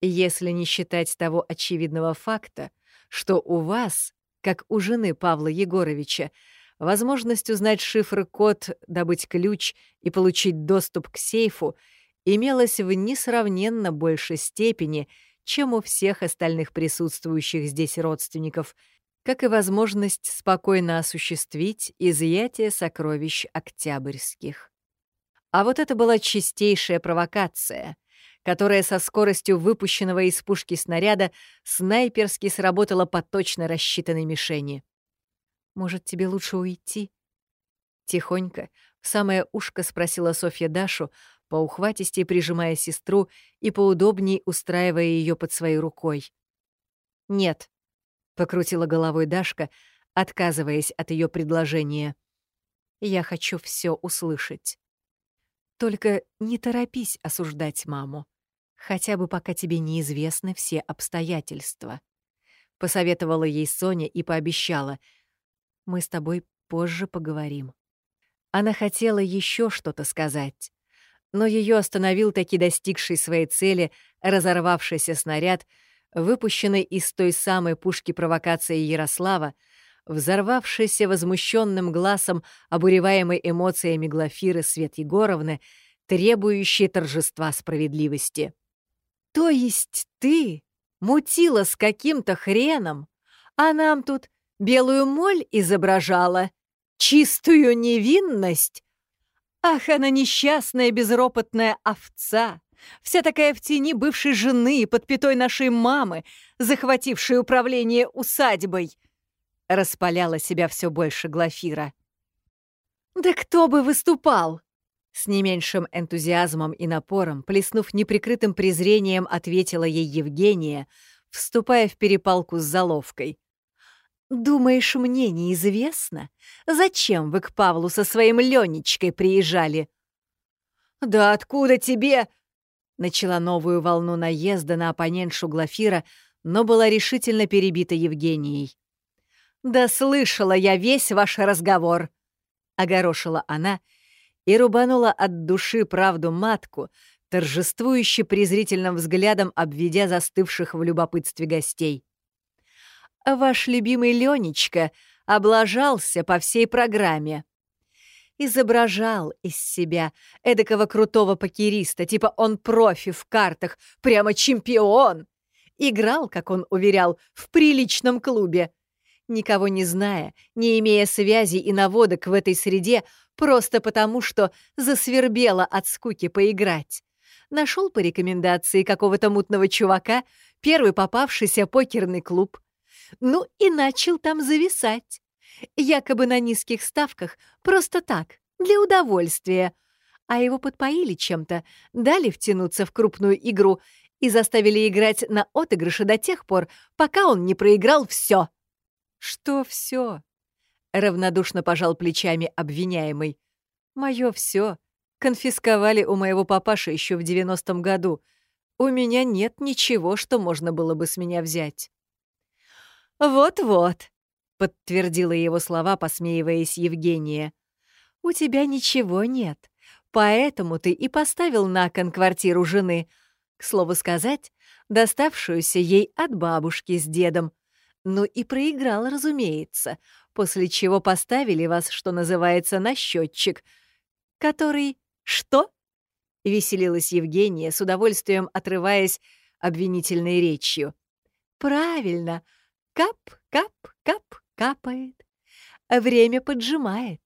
Если не считать того очевидного факта, что у вас, как у жены Павла Егоровича, возможность узнать шифр-код, добыть ключ и получить доступ к сейфу имелась в несравненно большей степени, чем у всех остальных присутствующих здесь родственников, как и возможность спокойно осуществить изъятие сокровищ октябрьских. А вот это была чистейшая провокация, которая со скоростью выпущенного из пушки снаряда снайперски сработала по точно рассчитанной мишени. Может, тебе лучше уйти?» Тихонько, в самое ушко спросила Софья Дашу, по ухватисти прижимая сестру и поудобней устраивая ее под своей рукой. «Нет», — покрутила головой Дашка, отказываясь от ее предложения. «Я хочу все услышать. Только не торопись осуждать маму, хотя бы пока тебе неизвестны все обстоятельства», — посоветовала ей Соня и пообещала — мы с тобой позже поговорим». Она хотела еще что-то сказать, но ее остановил таки достигший своей цели разорвавшийся снаряд, выпущенный из той самой пушки провокации Ярослава, взорвавшийся возмущенным глазом, обуреваемой эмоциями Глафиры Свет Егоровны, требующей торжества справедливости. «То есть ты мутила с каким-то хреном, а нам тут белую моль изображала, чистую невинность. Ах, она несчастная безропотная овца, вся такая в тени бывшей жены под пятой нашей мамы, захватившей управление усадьбой. Распаляла себя все больше Глафира. «Да кто бы выступал?» С не меньшим энтузиазмом и напором, плеснув неприкрытым презрением, ответила ей Евгения, вступая в перепалку с заловкой. «Думаешь, мне неизвестно, зачем вы к Павлу со своим Ленечкой приезжали?» «Да откуда тебе?» Начала новую волну наезда на оппонентшу Глафира, но была решительно перебита Евгенией. «Да слышала я весь ваш разговор!» — огорошила она и рубанула от души правду матку, торжествующе презрительным взглядом обведя застывших в любопытстве гостей ваш любимый Ленечка облажался по всей программе. Изображал из себя эдакого крутого покериста, типа он профи в картах, прямо чемпион. Играл, как он уверял, в приличном клубе. Никого не зная, не имея связей и наводок в этой среде, просто потому, что засвербело от скуки поиграть. Нашел по рекомендации какого-то мутного чувака первый попавшийся покерный клуб. Ну и начал там зависать. Якобы на низких ставках, просто так, для удовольствия. А его подпоили чем-то, дали втянуться в крупную игру и заставили играть на отыгрыше до тех пор, пока он не проиграл все. «Что все? равнодушно пожал плечами обвиняемый. «Мое все конфисковали у моего папаши еще в девяностом году. У меня нет ничего, что можно было бы с меня взять». «Вот-вот», — подтвердила его слова, посмеиваясь Евгения. «У тебя ничего нет, поэтому ты и поставил на кон квартиру жены, к слову сказать, доставшуюся ей от бабушки с дедом. Ну и проиграл, разумеется, после чего поставили вас, что называется, на счетчик, который... Что?» — веселилась Евгения, с удовольствием отрываясь обвинительной речью. «Правильно, Кап, кап, кап, капает. Время поджимает.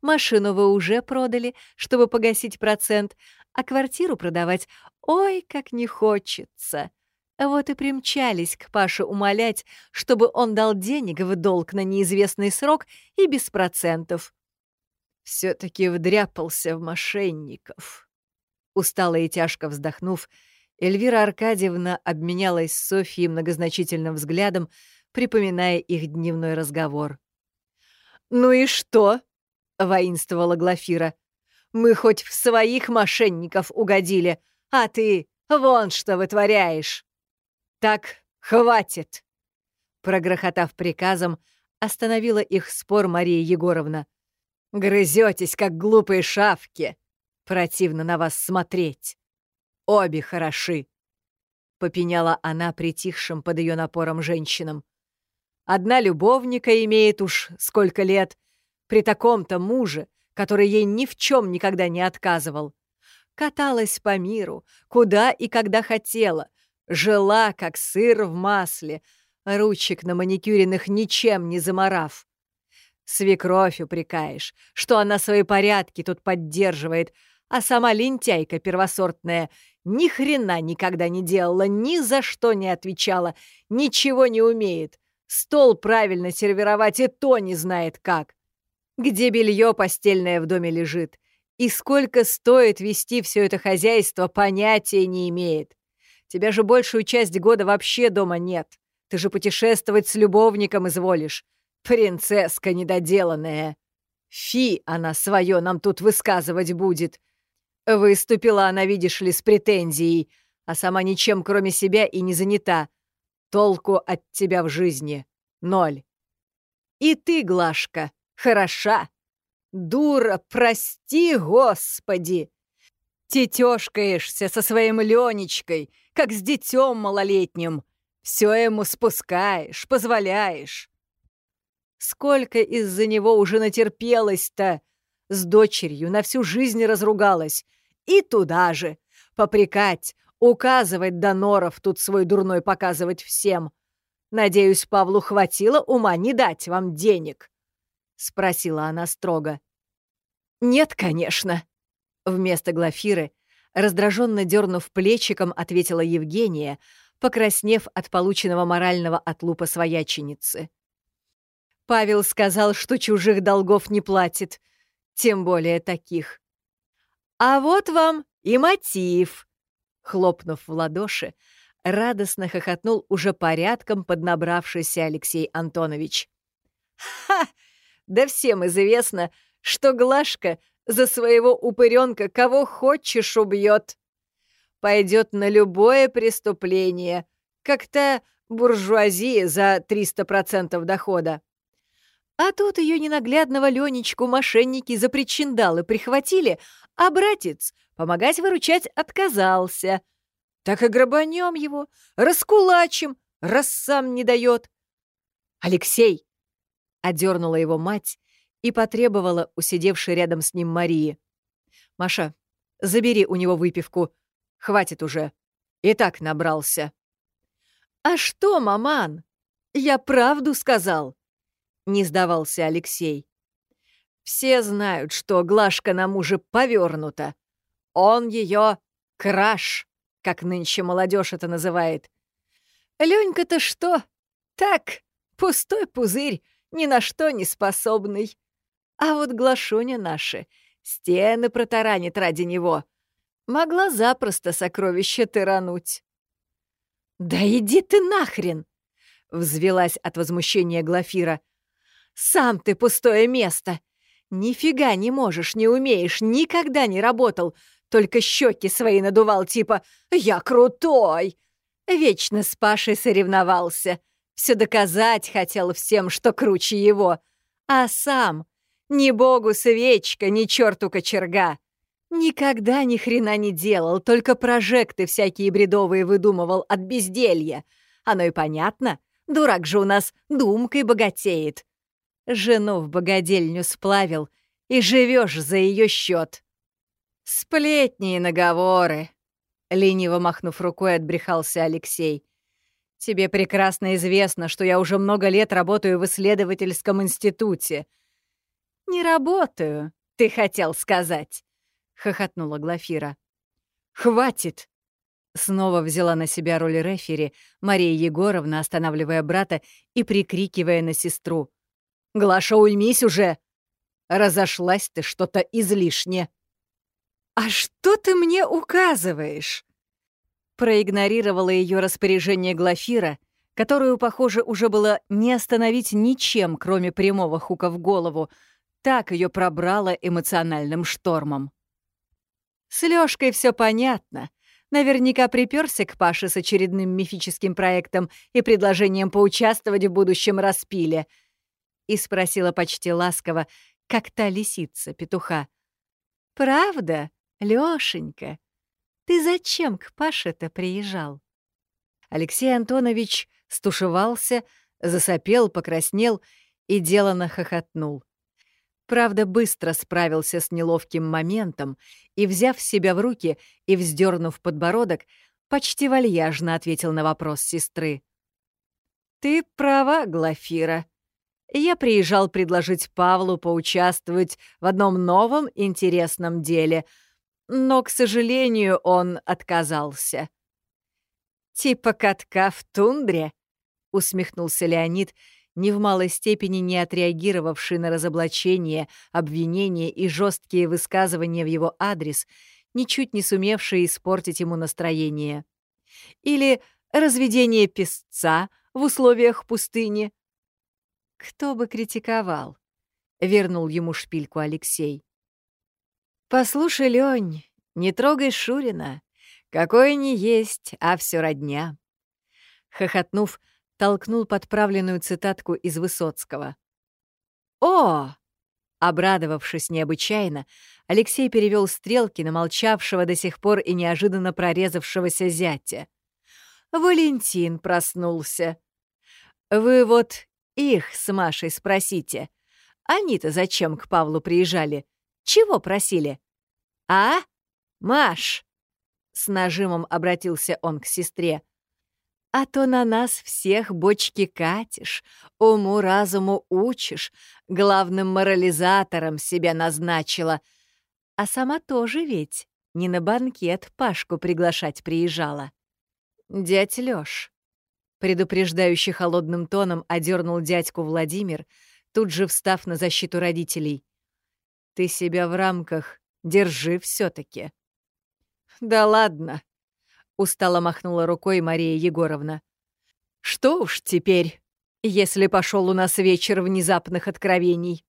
Машину вы уже продали, чтобы погасить процент, а квартиру продавать ой, как не хочется. Вот и примчались к Паше умолять, чтобы он дал денег в долг на неизвестный срок и без процентов. все таки вдряпался в мошенников. Устало и тяжко вздохнув, Эльвира Аркадьевна обменялась с Софьей многозначительным взглядом, припоминая их дневной разговор. «Ну и что?» — воинствовала Глафира. «Мы хоть в своих мошенников угодили, а ты вон что вытворяешь!» «Так, хватит!» Прогрохотав приказом, остановила их спор Мария Егоровна. «Грызетесь, как глупые шавки! Противно на вас смотреть! Обе хороши!» Попеняла она притихшим под ее напором женщинам. «Одна любовника имеет уж сколько лет, при таком-то муже, который ей ни в чем никогда не отказывал. Каталась по миру, куда и когда хотела, жила, как сыр в масле, ручек на маникюренных ничем не заморав. Свекровь упрекаешь, что она свои порядки тут поддерживает, а сама лентяйка первосортная ни хрена никогда не делала, ни за что не отвечала, ничего не умеет. Стол правильно сервировать и то не знает как. Где белье постельное в доме лежит. И сколько стоит вести все это хозяйство, понятия не имеет. Тебя же большую часть года вообще дома нет. Ты же путешествовать с любовником изволишь. Принцесска недоделанная. Фи она свое нам тут высказывать будет. Выступила она, видишь ли, с претензией, а сама ничем кроме себя и не занята. Толку от тебя в жизни — ноль. И ты, Глашка, хороша. Дура, прости, Господи! Тетёшкаешься со своим Ленечкой, как с детем малолетним, все ему спускаешь, позволяешь. Сколько из-за него уже натерпелось-то! С дочерью на всю жизнь разругалась. И туда же. Попрекать, указывать до норов тут свой дурной показывать всем. Надеюсь, Павлу хватило ума не дать вам денег? Спросила она строго. Нет, конечно. Вместо Глафиры, раздраженно дернув плечиком, ответила Евгения, покраснев от полученного морального отлупа свояченицы. Павел сказал, что чужих долгов не платит, тем более таких. «А вот вам и мотив!» Хлопнув в ладоши, радостно хохотнул уже порядком поднабравшийся Алексей Антонович. «Ха! Да всем известно, что Глашка за своего упыренка кого хочешь убьет пойдет на любое преступление, как то буржуазия за 300% дохода. А тут ее ненаглядного Ленечку мошенники за причиндалы прихватили, а братец помогать выручать отказался. Так и грабанем его, раскулачим, раз сам не дает. «Алексей!» — одернула его мать и потребовала у сидевшей рядом с ним Марии. «Маша, забери у него выпивку, Хватит уже. И так набрался». «А что, маман? Я правду сказал?» Не сдавался Алексей. «Все знают, что Глашка на муже повернута. Он ее краш, как нынче молодежь это называет. Ленька-то что? Так, пустой пузырь, ни на что не способный. А вот Глашуня наши стены протаранит ради него. Могла запросто сокровище тырануть. «Да иди ты нахрен!» — взвелась от возмущения Глафира. «Сам ты пустое место! Нифига не можешь, не умеешь, никогда не работал, только щеки свои надувал, типа «Я крутой!» Вечно с Пашей соревновался, все доказать хотел всем, что круче его, а сам ни богу свечка, ни черту кочерга. Никогда ни хрена не делал, только прожекты всякие бредовые выдумывал от безделья. Оно и понятно, дурак же у нас думкой богатеет. Жену в богадельню сплавил, и живешь за ее счет. Сплетни и наговоры. Лениво махнув рукой, отбрехался Алексей. Тебе прекрасно известно, что я уже много лет работаю в исследовательском институте. Не работаю, ты хотел сказать хохотнула Глафира. «Хватит!» Снова взяла на себя роль рефери Мария Егоровна, останавливая брата и прикрикивая на сестру. «Глаша, уймись уже! Разошлась ты что-то излишне!» «А что ты мне указываешь?» Проигнорировала ее распоряжение Глафира, которую, похоже, уже было не остановить ничем, кроме прямого хука в голову, так ее пробрало эмоциональным штормом. С Лёшкой все понятно. Наверняка приперся к Паше с очередным мифическим проектом и предложением поучаствовать в будущем распиле. И спросила почти ласково, как та лисица петуха. «Правда, Лёшенька, ты зачем к Паше-то приезжал?» Алексей Антонович стушевался, засопел, покраснел и делано хохотнул. Правда, быстро справился с неловким моментом и, взяв себя в руки и вздернув подбородок, почти вальяжно ответил на вопрос сестры. «Ты права, Глафира. Я приезжал предложить Павлу поучаствовать в одном новом интересном деле, но, к сожалению, он отказался». «Типа катка в тундре?» — усмехнулся Леонид, ни в малой степени не отреагировавший на разоблачение, обвинения и жесткие высказывания в его адрес, ничуть не сумевшие испортить ему настроение. Или разведение песца в условиях пустыни. Кто бы критиковал? Вернул ему шпильку Алексей. «Послушай, Лёнь, не трогай Шурина. Какой не есть, а все родня». Хохотнув, толкнул подправленную цитатку из Высоцкого. «О!» Обрадовавшись необычайно, Алексей перевел стрелки на молчавшего до сих пор и неожиданно прорезавшегося зятя. Валентин проснулся. «Вы вот их с Машей спросите. Они-то зачем к Павлу приезжали? Чего просили? А? Маш!» С нажимом обратился он к сестре. А то на нас всех бочки катишь, уму-разуму учишь, главным морализатором себя назначила. А сама тоже ведь не на банкет Пашку приглашать приезжала. Дядь Лёш, предупреждающий холодным тоном, одернул дядьку Владимир, тут же встав на защиту родителей. Ты себя в рамках держи все таки Да ладно, Устало махнула рукой Мария Егоровна. «Что уж теперь, если пошел у нас вечер внезапных откровений?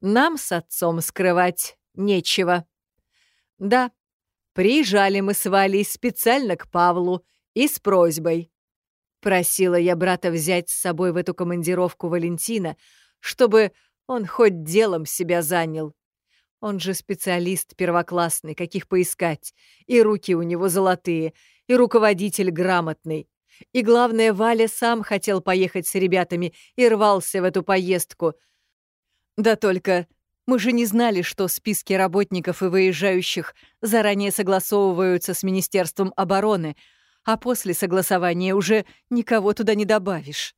Нам с отцом скрывать нечего. Да, приезжали мы с Валей специально к Павлу и с просьбой. Просила я брата взять с собой в эту командировку Валентина, чтобы он хоть делом себя занял. Он же специалист первоклассный, каких поискать. И руки у него золотые, и руководитель грамотный. И главное, Валя сам хотел поехать с ребятами и рвался в эту поездку. Да только мы же не знали, что списки работников и выезжающих заранее согласовываются с Министерством обороны, а после согласования уже никого туда не добавишь.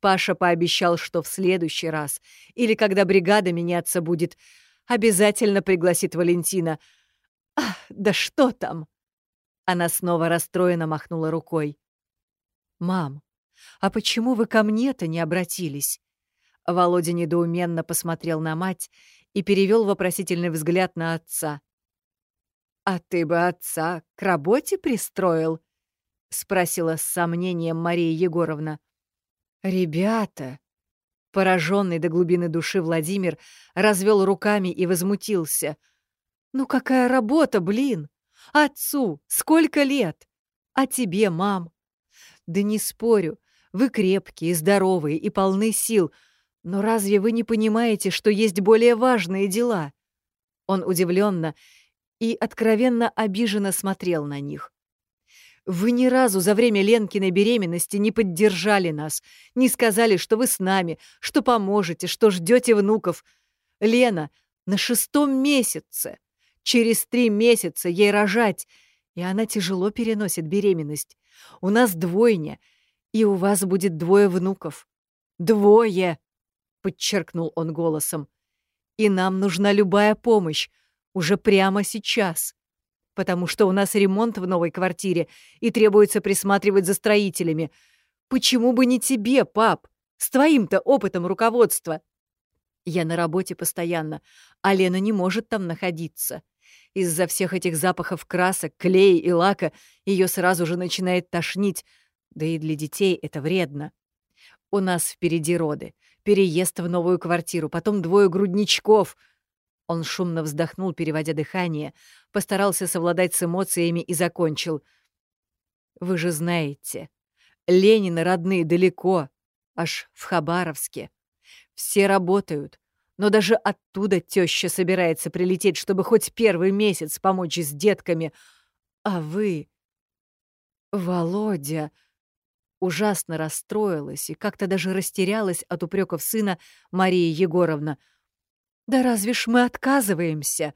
Паша пообещал, что в следующий раз, или когда бригада меняться будет, Обязательно пригласит Валентина. Ах, да что там? Она снова расстроенно махнула рукой. «Мам, а почему вы ко мне-то не обратились?» Володя недоуменно посмотрел на мать и перевел вопросительный взгляд на отца. «А ты бы отца к работе пристроил?» — спросила с сомнением Мария Егоровна. «Ребята!» Пораженный до глубины души Владимир развел руками и возмутился. «Ну какая работа, блин! Отцу сколько лет? А тебе, мам? Да не спорю, вы крепкие, здоровые и полны сил, но разве вы не понимаете, что есть более важные дела?» Он удивленно и откровенно обиженно смотрел на них. Вы ни разу за время Ленкиной беременности не поддержали нас, не сказали, что вы с нами, что поможете, что ждете внуков. Лена на шестом месяце. Через три месяца ей рожать, и она тяжело переносит беременность. У нас двойня, и у вас будет двое внуков. Двое, подчеркнул он голосом. И нам нужна любая помощь, уже прямо сейчас потому что у нас ремонт в новой квартире и требуется присматривать за строителями. Почему бы не тебе, пап? С твоим-то опытом руководства. Я на работе постоянно, а Лена не может там находиться. Из-за всех этих запахов красок, клея и лака ее сразу же начинает тошнить, да и для детей это вредно. У нас впереди роды. переезд в новую квартиру, потом двое грудничков. Он шумно вздохнул, переводя дыхание, постарался совладать с эмоциями и закончил. «Вы же знаете, Ленины родные далеко, аж в Хабаровске. Все работают, но даже оттуда теща собирается прилететь, чтобы хоть первый месяц помочь с детками. А вы... Володя ужасно расстроилась и как-то даже растерялась от упреков сына Мария Егоровна. «Да разве ж мы отказываемся?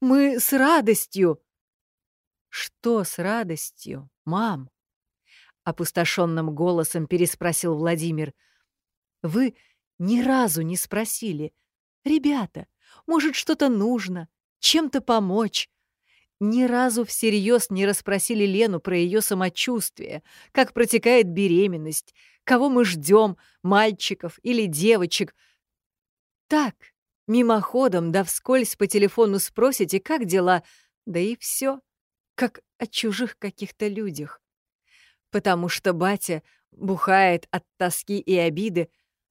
Мы с радостью!» «Что с радостью, мам?» Опустошенным голосом переспросил Владимир. «Вы ни разу не спросили. Ребята, может, что-то нужно, чем-то помочь?» Ни разу всерьез не расспросили Лену про ее самочувствие, как протекает беременность, кого мы ждем, мальчиков или девочек. Так, мимоходом, да вскользь по телефону спросите, как дела, да и все, как о чужих каких-то людях. Потому что батя бухает от тоски и обиды,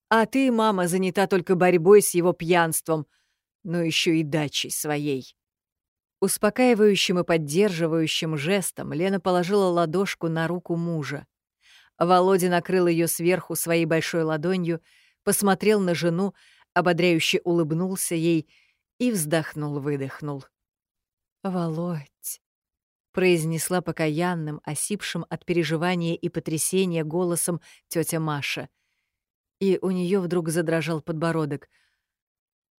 а ты, мама, занята только борьбой с его пьянством, но еще и дачей своей. Успокаивающим и поддерживающим жестом Лена положила ладошку на руку мужа. Володя накрыл ее сверху своей большой ладонью, посмотрел на жену, ободряюще улыбнулся ей и вздохнул-выдохнул. «Володь», — произнесла покаянным, осипшим от переживания и потрясения голосом тетя Маша. И у нее вдруг задрожал подбородок.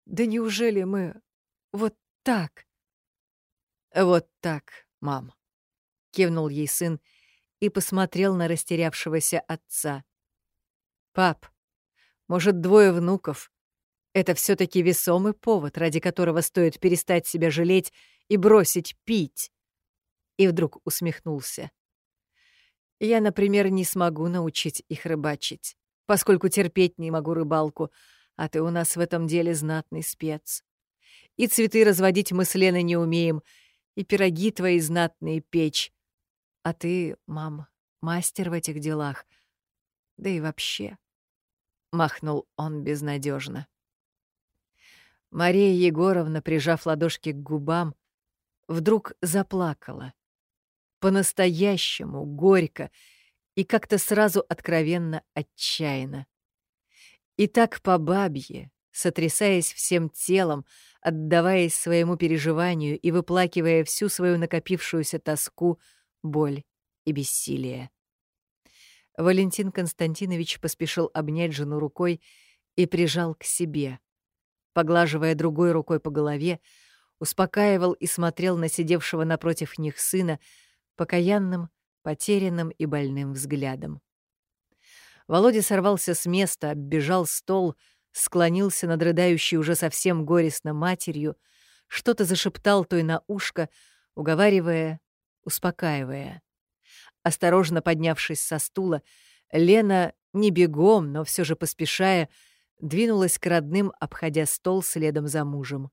«Да неужели мы вот так?» «Вот так, мам», — кивнул ей сын и посмотрел на растерявшегося отца. «Пап, может, двое внуков — это все таки весомый повод, ради которого стоит перестать себя жалеть и бросить пить?» И вдруг усмехнулся. «Я, например, не смогу научить их рыбачить, поскольку терпеть не могу рыбалку, а ты у нас в этом деле знатный спец. И цветы разводить мы с Леной не умеем — и пироги твои знатные печь. А ты, мам, мастер в этих делах. Да и вообще. Махнул он безнадежно. Мария Егоровна, прижав ладошки к губам, вдруг заплакала. По-настоящему, горько и как-то сразу откровенно отчаянно. И так по бабье, сотрясаясь всем телом, отдаваясь своему переживанию и выплакивая всю свою накопившуюся тоску, боль и бессилие. Валентин Константинович поспешил обнять жену рукой и прижал к себе. Поглаживая другой рукой по голове, успокаивал и смотрел на сидевшего напротив них сына покаянным, потерянным и больным взглядом. Володя сорвался с места, оббежал стол — склонился над рыдающей уже совсем горестно матерью, что-то зашептал той на ушко, уговаривая, успокаивая. Осторожно поднявшись со стула, Лена не бегом, но все же поспешая, двинулась к родным, обходя стол следом за мужем.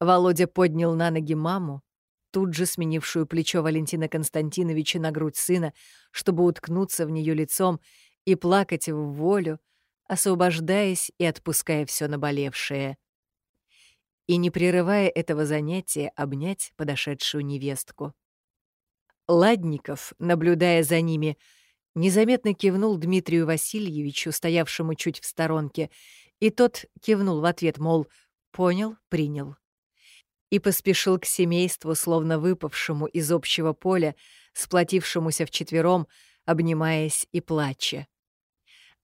Володя поднял на ноги маму, тут же сменившую плечо Валентина Константиновича на грудь сына, чтобы уткнуться в нее лицом и плакать в волю, освобождаясь и отпуская все наболевшее. И, не прерывая этого занятия, обнять подошедшую невестку. Ладников, наблюдая за ними, незаметно кивнул Дмитрию Васильевичу, стоявшему чуть в сторонке, и тот кивнул в ответ, мол, понял, принял. И поспешил к семейству, словно выпавшему из общего поля, сплотившемуся вчетвером, обнимаясь и плача.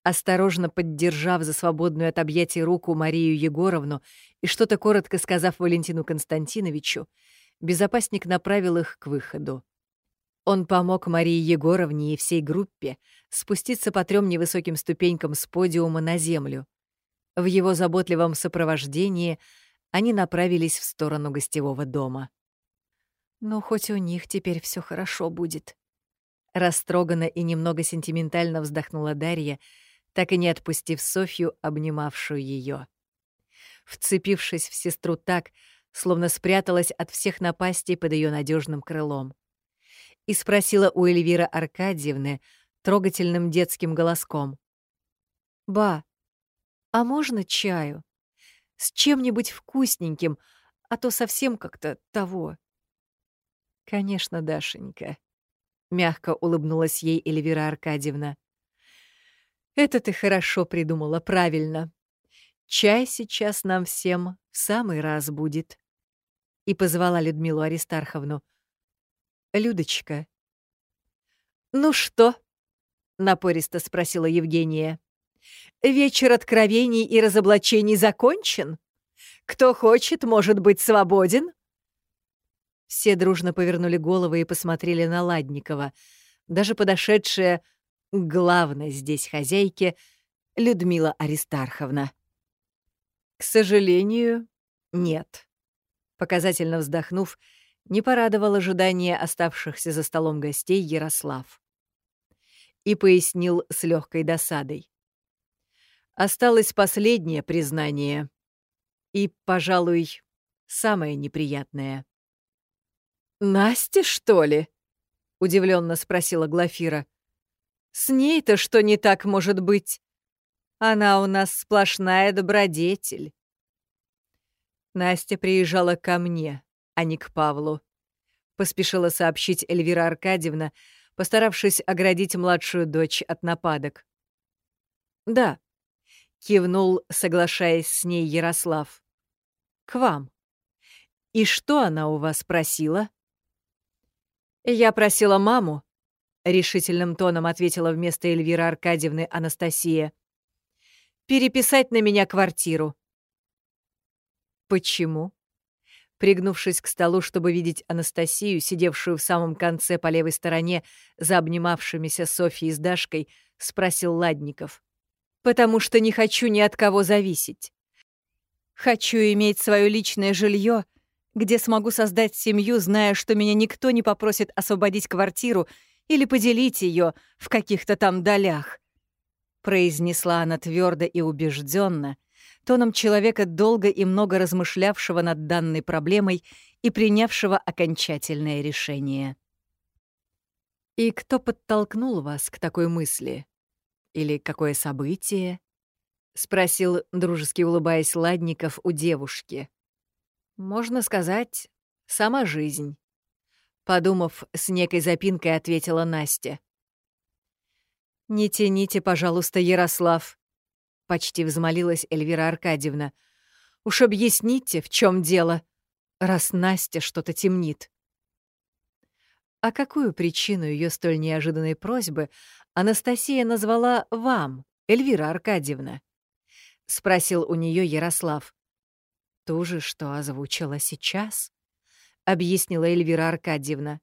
Осторожно поддержав за свободную от объятий руку Марию Егоровну и что-то коротко сказав Валентину Константиновичу, безопасник направил их к выходу. Он помог Марии Егоровне и всей группе спуститься по трем невысоким ступенькам с подиума на землю. В его заботливом сопровождении они направились в сторону гостевого дома. «Ну, хоть у них теперь все хорошо будет», — растроганно и немного сентиментально вздохнула Дарья, — так и не отпустив Софью, обнимавшую ее. Вцепившись в сестру так, словно спряталась от всех напастей под ее надежным крылом. И спросила у Эльвира Аркадьевны трогательным детским голоском. «Ба, «А можно чаю? С чем-нибудь вкусненьким, а то совсем как-то того». «Конечно, Дашенька», — мягко улыбнулась ей Эльвира Аркадьевна. «Это ты хорошо придумала, правильно. Чай сейчас нам всем в самый раз будет». И позвала Людмилу Аристарховну. «Людочка». «Ну что?» — напористо спросила Евгения. «Вечер откровений и разоблачений закончен? Кто хочет, может быть свободен?» Все дружно повернули головы и посмотрели на Ладникова. Даже подошедшая главной здесь хозяйке Людмила Аристарховна. «К сожалению, нет». Показательно вздохнув, не порадовал ожидание оставшихся за столом гостей Ярослав. И пояснил с легкой досадой. Осталось последнее признание. И, пожалуй, самое неприятное. «Настя, что ли?» — удивленно спросила Глафира. «С ней-то что не так может быть? Она у нас сплошная добродетель». Настя приезжала ко мне, а не к Павлу. Поспешила сообщить Эльвира Аркадьевна, постаравшись оградить младшую дочь от нападок. «Да», — кивнул, соглашаясь с ней Ярослав. «К вам. И что она у вас просила?» «Я просила маму», — решительным тоном ответила вместо Эльвиры Аркадьевны Анастасия, «переписать на меня квартиру». «Почему?» Пригнувшись к столу, чтобы видеть Анастасию, сидевшую в самом конце по левой стороне за обнимавшимися Софьей с Дашкой, спросил Ладников. «Потому что не хочу ни от кого зависеть. Хочу иметь свое личное жилье где смогу создать семью, зная, что меня никто не попросит освободить квартиру или поделить ее в каких-то там долях. Произнесла она твердо и убежденно, тоном человека, долго и много размышлявшего над данной проблемой и принявшего окончательное решение. «И кто подтолкнул вас к такой мысли? Или какое событие?» — спросил, дружески улыбаясь Ладников у девушки. Можно сказать, сама жизнь. Подумав, с некой запинкой ответила Настя. «Не тяните, пожалуйста, Ярослав», — почти взмолилась Эльвира Аркадьевна. «Уж объясните, в чем дело, раз Настя что-то темнит». А какую причину ее столь неожиданной просьбы Анастасия назвала вам, Эльвира Аркадьевна? — спросил у нее Ярослав. Ту же, что озвучила сейчас, — объяснила Эльвира Аркадьевна.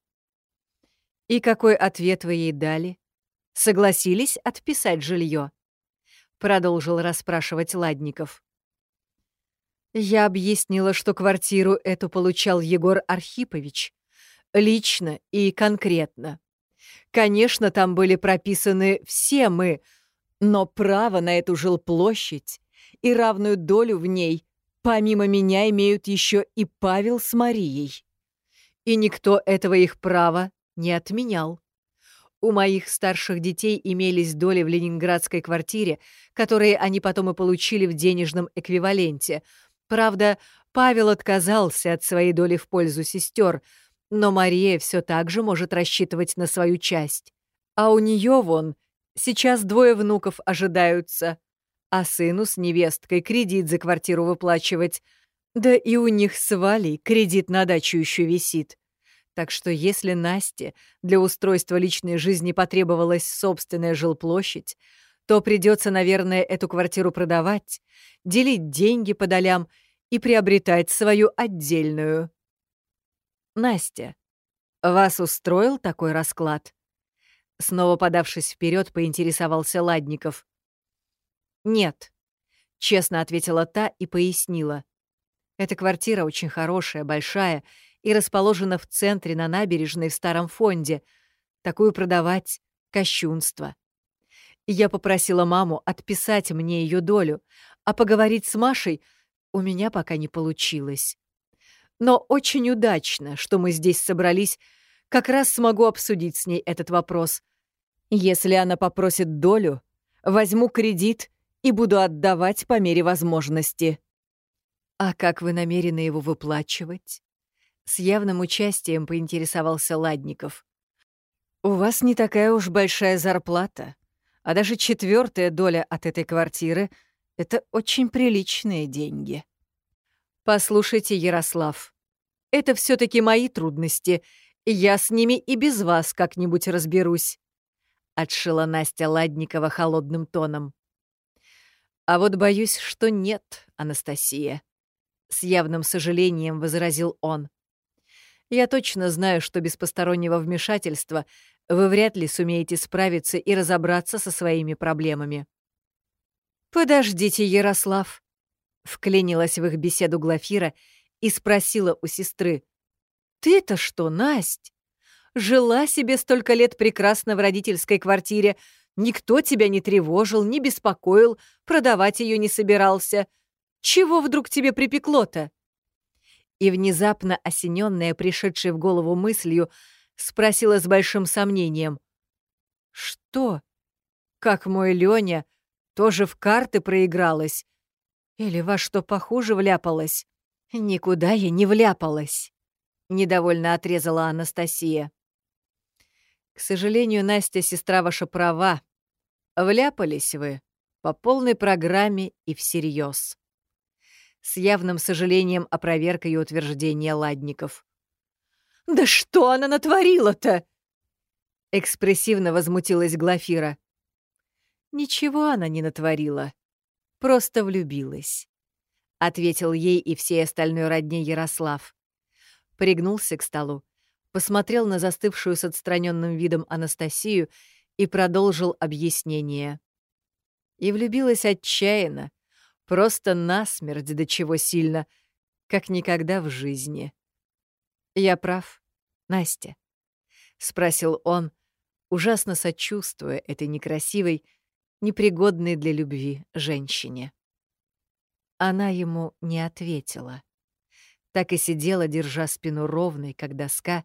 «И какой ответ вы ей дали? Согласились отписать жилье? Продолжил расспрашивать Ладников. Я объяснила, что квартиру эту получал Егор Архипович. Лично и конкретно. Конечно, там были прописаны все мы, но право на эту жилплощадь и равную долю в ней Помимо меня имеют еще и Павел с Марией. И никто этого их права не отменял. У моих старших детей имелись доли в ленинградской квартире, которые они потом и получили в денежном эквиваленте. Правда, Павел отказался от своей доли в пользу сестер, но Мария все так же может рассчитывать на свою часть. А у нее вон сейчас двое внуков ожидаются — а сыну с невесткой кредит за квартиру выплачивать. Да и у них с Валей кредит на дачу еще висит. Так что если Насте для устройства личной жизни потребовалась собственная жилплощадь, то придется, наверное, эту квартиру продавать, делить деньги по долям и приобретать свою отдельную. Настя, вас устроил такой расклад? Снова подавшись вперед, поинтересовался Ладников. «Нет», — честно ответила та и пояснила. «Эта квартира очень хорошая, большая и расположена в центре на набережной в старом фонде. Такую продавать — кощунство. Я попросила маму отписать мне ее долю, а поговорить с Машей у меня пока не получилось. Но очень удачно, что мы здесь собрались, как раз смогу обсудить с ней этот вопрос. Если она попросит долю, возьму кредит и буду отдавать по мере возможности». «А как вы намерены его выплачивать?» С явным участием поинтересовался Ладников. «У вас не такая уж большая зарплата, а даже четвертая доля от этой квартиры — это очень приличные деньги». «Послушайте, Ярослав, это все таки мои трудности, и я с ними и без вас как-нибудь разберусь», — отшила Настя Ладникова холодным тоном. «А вот боюсь, что нет, Анастасия», — с явным сожалением возразил он. «Я точно знаю, что без постороннего вмешательства вы вряд ли сумеете справиться и разобраться со своими проблемами». «Подождите, Ярослав», — вклинилась в их беседу Глафира и спросила у сестры. «Ты-то что, Насть? Жила себе столько лет прекрасно в родительской квартире, никто тебя не тревожил, не беспокоил, продавать ее не собирался. Чего вдруг тебе припекло-то?» И внезапно осененная, пришедшей в голову мыслью, спросила с большим сомнением. «Что? Как мой Лёня тоже в карты проигралась? Или во что похуже вляпалась?» «Никуда я не вляпалась», — недовольно отрезала Анастасия. «К сожалению, Настя, сестра ваша права. Вляпались вы по полной программе и всерьез. С явным сожалением опроверг ее утверждение Ладников. «Да что она натворила-то?» Экспрессивно возмутилась Глафира. «Ничего она не натворила, просто влюбилась ответил ей и всей остальной родне Ярослав. Пригнулся к столу, посмотрел на застывшую с отстраненным видом Анастасию и продолжил объяснение. И влюбилась отчаянно, просто насмерть до чего сильно, как никогда в жизни. «Я прав, Настя?» — спросил он, ужасно сочувствуя этой некрасивой, непригодной для любви женщине. Она ему не ответила. Так и сидела, держа спину ровной, как доска,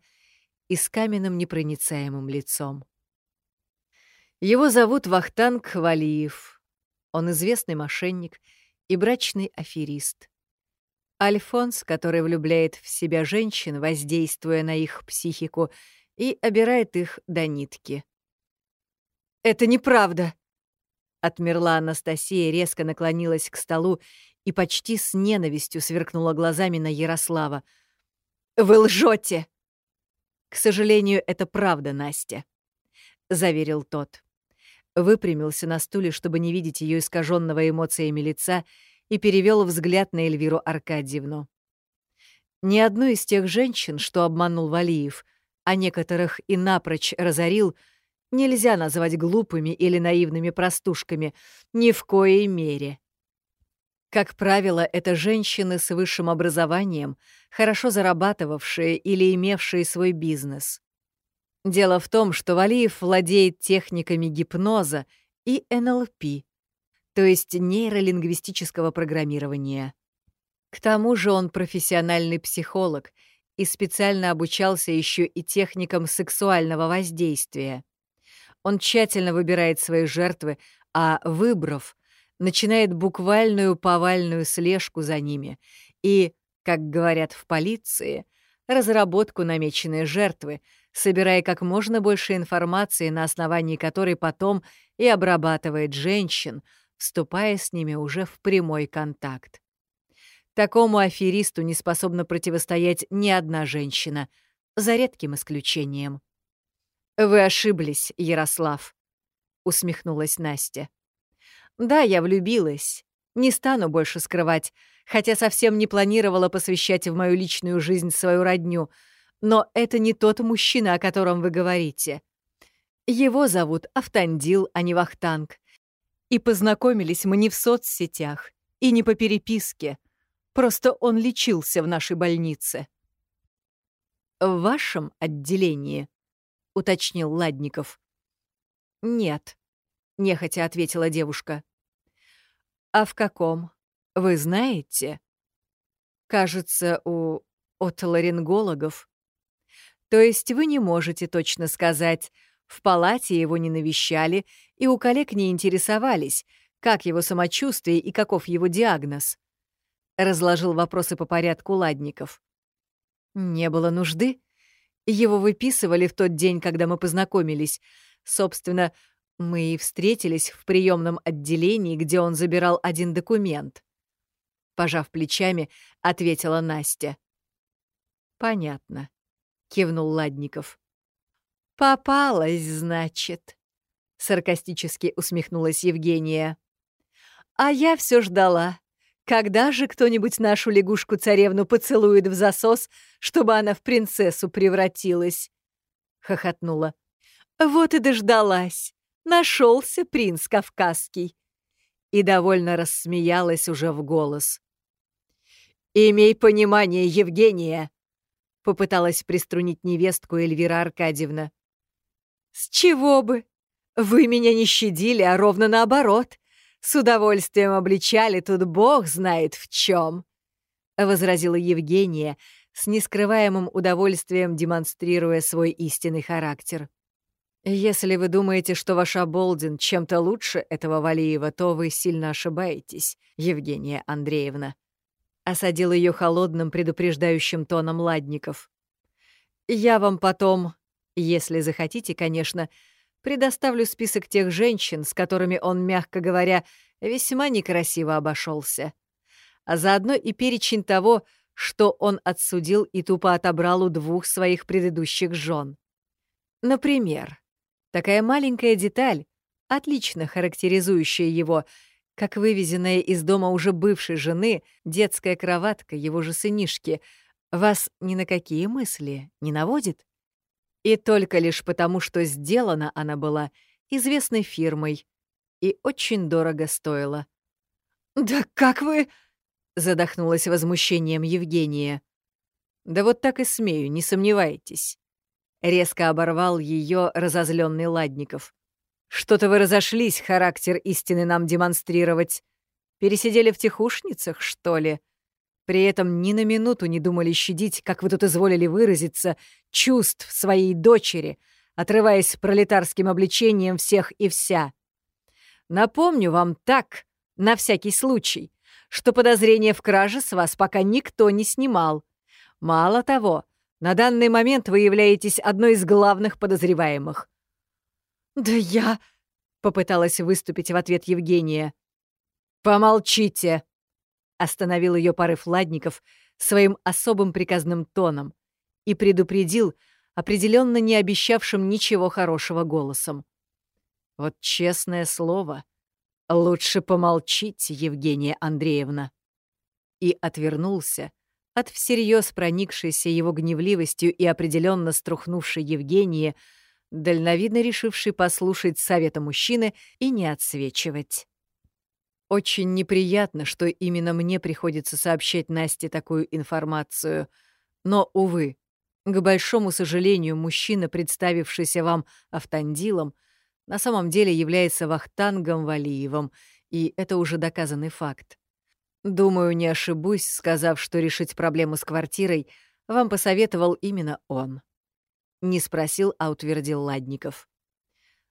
и с каменным непроницаемым лицом. Его зовут Вахтанг Валиев. Он известный мошенник и брачный аферист. Альфонс, который влюбляет в себя женщин, воздействуя на их психику, и обирает их до нитки. «Это неправда!» Отмерла Анастасия, резко наклонилась к столу и почти с ненавистью сверкнула глазами на Ярослава. «Вы лжете!» «К сожалению, это правда, Настя», — заверил тот. Выпрямился на стуле, чтобы не видеть ее искаженного эмоциями лица, и перевел взгляд на Эльвиру Аркадьевну. Ни одну из тех женщин, что обманул Валиев, а некоторых и напрочь разорил, нельзя назвать глупыми или наивными простушками, ни в коей мере. Как правило, это женщины с высшим образованием, хорошо зарабатывавшие или имевшие свой бизнес. Дело в том, что Валиев владеет техниками гипноза и НЛП, то есть нейролингвистического программирования. К тому же он профессиональный психолог и специально обучался еще и техникам сексуального воздействия. Он тщательно выбирает свои жертвы, а, выбрав, начинает буквальную повальную слежку за ними и, как говорят в полиции, разработку намеченной жертвы, собирая как можно больше информации, на основании которой потом и обрабатывает женщин, вступая с ними уже в прямой контакт. Такому аферисту не способна противостоять ни одна женщина, за редким исключением. «Вы ошиблись, Ярослав», — усмехнулась Настя. Да, я влюбилась. Не стану больше скрывать, хотя совсем не планировала посвящать в мою личную жизнь свою родню. Но это не тот мужчина, о котором вы говорите. Его зовут Автандил, а не Вахтанг. И познакомились мы не в соцсетях и не по переписке. Просто он лечился в нашей больнице. «В вашем отделении?» — уточнил Ладников. «Нет», — нехотя ответила девушка. «А в каком? Вы знаете?» «Кажется, у отоларингологов». «То есть вы не можете точно сказать, в палате его не навещали и у коллег не интересовались, как его самочувствие и каков его диагноз. Разложил вопросы по порядку Ладников. Не было нужды. Его выписывали в тот день, когда мы познакомились. Собственно, мы и встретились в приемном отделении, где он забирал один документ. Пожав плечами, ответила Настя. «Понятно», — кивнул Ладников. «Попалась, значит», — саркастически усмехнулась Евгения. «А я все ждала. Когда же кто-нибудь нашу лягушку-царевну поцелует в засос, чтобы она в принцессу превратилась?» — хохотнула. «Вот и дождалась. Нашелся принц Кавказский». И довольно рассмеялась уже в голос. «Имей понимание, Евгения!» — попыталась приструнить невестку Эльвира Аркадьевна. «С чего бы? Вы меня не щадили, а ровно наоборот. С удовольствием обличали тут бог знает в чем, возразила Евгения, с нескрываемым удовольствием демонстрируя свой истинный характер. «Если вы думаете, что ваш Оболдин чем-то лучше этого Валиева, то вы сильно ошибаетесь, Евгения Андреевна», — осадил ее холодным предупреждающим тоном Ладников. «Я вам потом если захотите, конечно, предоставлю список тех женщин, с которыми он, мягко говоря, весьма некрасиво обошелся, а заодно и перечень того, что он отсудил и тупо отобрал у двух своих предыдущих жен. Например, такая маленькая деталь, отлично характеризующая его, как вывезенная из дома уже бывшей жены детская кроватка его же сынишки, вас ни на какие мысли не наводит? И только лишь потому, что сделана она была известной фирмой и очень дорого стоила. «Да как вы...» — задохнулась возмущением Евгения. «Да вот так и смею, не сомневайтесь». Резко оборвал ее разозленный Ладников. «Что-то вы разошлись характер истины нам демонстрировать. Пересидели в тихушницах, что ли?» При этом ни на минуту не думали щадить, как вы тут изволили выразиться, чувств своей дочери, отрываясь пролетарским обличением всех и вся. Напомню вам так, на всякий случай, что подозрение в краже с вас пока никто не снимал. Мало того, на данный момент вы являетесь одной из главных подозреваемых. «Да я...» — попыталась выступить в ответ Евгения. «Помолчите!» Остановил ее порыв Ладников своим особым приказным тоном и предупредил, определенно не обещавшим ничего хорошего голосом. «Вот честное слово, лучше помолчите, Евгения Андреевна». И отвернулся от всерьез проникшейся его гневливостью и определенно струхнувшей Евгении, дальновидно решившей послушать совета мужчины и не отсвечивать. Очень неприятно, что именно мне приходится сообщать Насте такую информацию. Но, увы, к большому сожалению, мужчина, представившийся вам автандилом, на самом деле является Вахтангом Валиевым, и это уже доказанный факт. Думаю, не ошибусь, сказав, что решить проблему с квартирой вам посоветовал именно он. Не спросил, а утвердил Ладников.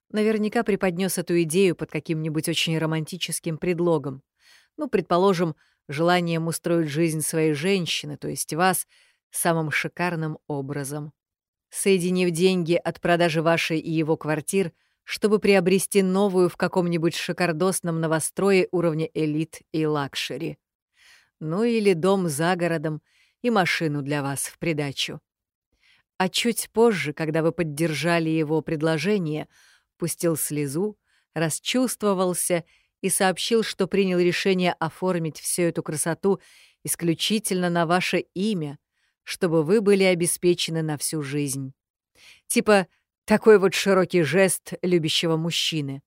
Наверняка преподнес эту идею под каким-нибудь очень романтическим предлогом. Ну, предположим, желанием устроить жизнь своей женщины, то есть вас, самым шикарным образом. Соединив деньги от продажи вашей и его квартир, чтобы приобрести новую в каком-нибудь шикардосном новострое уровня elite и luxury. Ну или дом за городом и машину для вас в придачу. А чуть позже, когда вы поддержали его предложение — пустил слезу, расчувствовался и сообщил, что принял решение оформить всю эту красоту исключительно на ваше имя, чтобы вы были обеспечены на всю жизнь. Типа такой вот широкий жест любящего мужчины.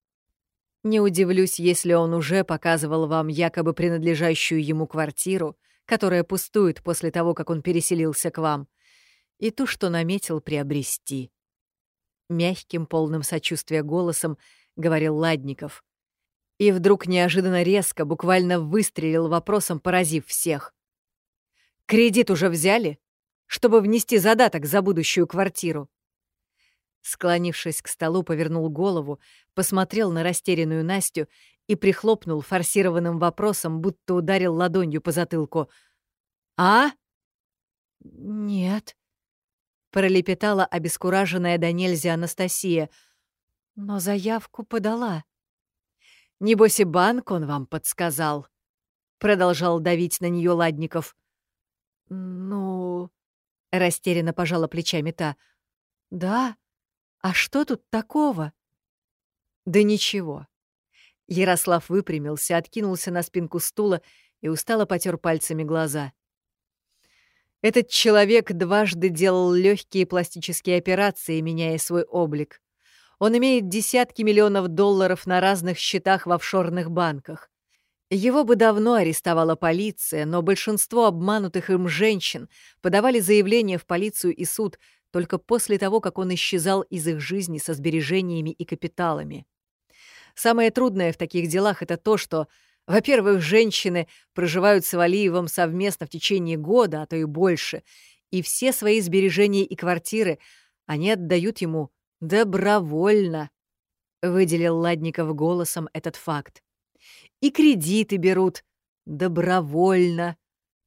Не удивлюсь, если он уже показывал вам якобы принадлежащую ему квартиру, которая пустует после того, как он переселился к вам, и ту, что наметил приобрести мягким, полным сочувствия голосом говорил Ладников. И вдруг неожиданно резко, буквально выстрелил вопросом, поразив всех. «Кредит уже взяли, чтобы внести задаток за будущую квартиру?» Склонившись к столу, повернул голову, посмотрел на растерянную Настю и прихлопнул форсированным вопросом, будто ударил ладонью по затылку. «А?» «Нет», — пролепетала обескураженная до нельзя Анастасия. «Но заявку подала». «Небось и банк он вам подсказал», — продолжал давить на нее Ладников. «Ну...» — растерянно пожала плечами та. «Да? А что тут такого?» «Да ничего». Ярослав выпрямился, откинулся на спинку стула и устало потер пальцами глаза. Этот человек дважды делал легкие пластические операции, меняя свой облик. Он имеет десятки миллионов долларов на разных счетах в офшорных банках. Его бы давно арестовала полиция, но большинство обманутых им женщин подавали заявления в полицию и суд только после того, как он исчезал из их жизни со сбережениями и капиталами. Самое трудное в таких делах — это то, что, во-первых, женщины проживают с Валиевым совместно в течение года, а то и больше, и все свои сбережения и квартиры они отдают ему добровольно, — выделил Ладников голосом этот факт. И кредиты берут добровольно.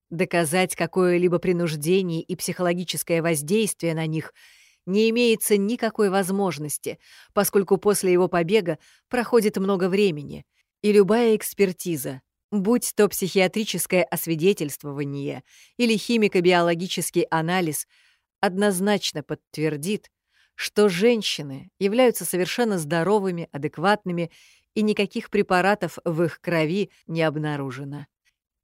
Доказать какое-либо принуждение и психологическое воздействие на них — не имеется никакой возможности, поскольку после его побега проходит много времени, и любая экспертиза, будь то психиатрическое освидетельствование или химико-биологический анализ, однозначно подтвердит, что женщины являются совершенно здоровыми, адекватными, и никаких препаратов в их крови не обнаружено.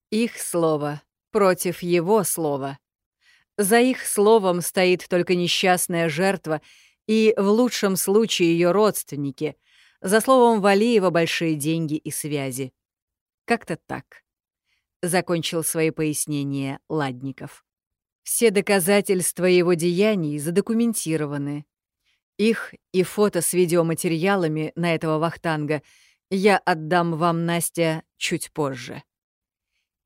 Их слово против его слова. За их словом стоит только несчастная жертва и, в лучшем случае, ее родственники. За словом Валиева большие деньги и связи. Как-то так. Закончил свои пояснения Ладников. Все доказательства его деяний задокументированы. Их и фото с видеоматериалами на этого вахтанга я отдам вам, Настя, чуть позже.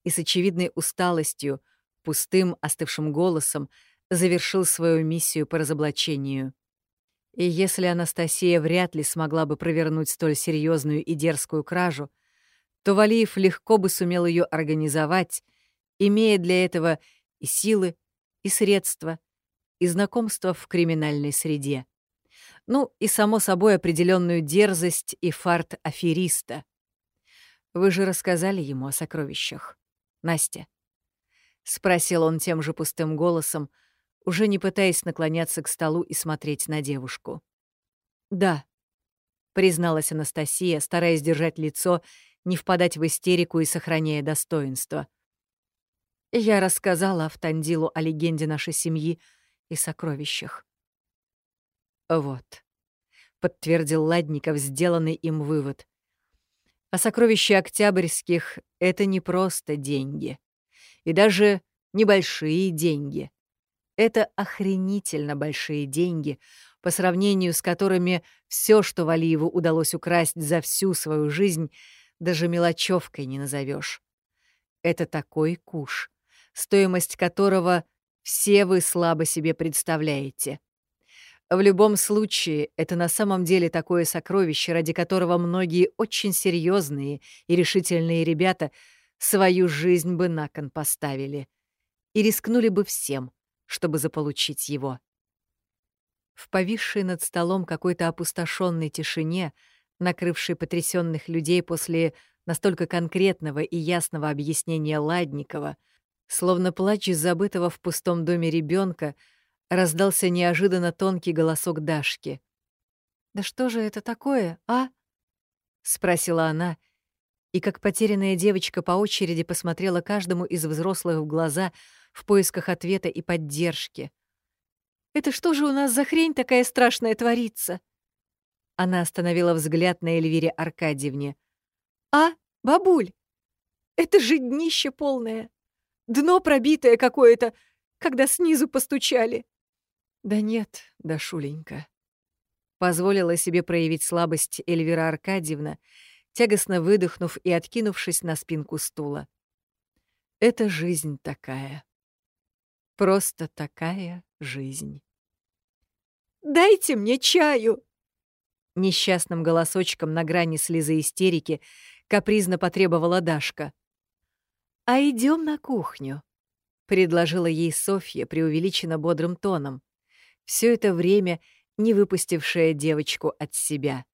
И с очевидной усталостью пустым, остывшим голосом завершил свою миссию по разоблачению. И если Анастасия вряд ли смогла бы провернуть столь серьезную и дерзкую кражу, то Валиев легко бы сумел ее организовать, имея для этого и силы, и средства, и знакомства в криминальной среде. Ну и, само собой, определенную дерзость и фарт афериста. Вы же рассказали ему о сокровищах, Настя. — спросил он тем же пустым голосом, уже не пытаясь наклоняться к столу и смотреть на девушку. «Да», — призналась Анастасия, стараясь держать лицо, не впадать в истерику и сохраняя достоинство. «Я рассказала Автандилу о легенде нашей семьи и сокровищах». «Вот», — подтвердил Ладников сделанный им вывод. «А сокровища Октябрьских — это не просто деньги и даже небольшие деньги. Это охренительно большие деньги, по сравнению с которыми все, что Валиеву удалось украсть за всю свою жизнь, даже мелочевкой не назовешь. Это такой куш, стоимость которого все вы слабо себе представляете. В любом случае, это на самом деле такое сокровище, ради которого многие очень серьезные и решительные ребята — свою жизнь бы на кон поставили и рискнули бы всем, чтобы заполучить его. В повисшей над столом какой-то опустошенной тишине, накрывшей потрясенных людей после настолько конкретного и ясного объяснения Ладникова, словно плач забытого в пустом доме ребенка, раздался неожиданно тонкий голосок Дашки. «Да что же это такое, а?» — спросила она, — и как потерянная девочка по очереди посмотрела каждому из взрослых в глаза в поисках ответа и поддержки. «Это что же у нас за хрень такая страшная творится?» Она остановила взгляд на Эльвире Аркадьевне. «А, бабуль, это же днище полное! Дно пробитое какое-то, когда снизу постучали!» «Да нет, Дашуленька», — позволила себе проявить слабость Эльвира Аркадьевна, — тягостно выдохнув и откинувшись на спинку стула. Это жизнь такая. Просто такая жизнь. Дайте мне чаю!» Несчастным голосочком на грани слезы истерики капризно потребовала Дашка. «А идем на кухню», — предложила ей Софья преувеличенно бодрым тоном, все это время не выпустившая девочку от себя.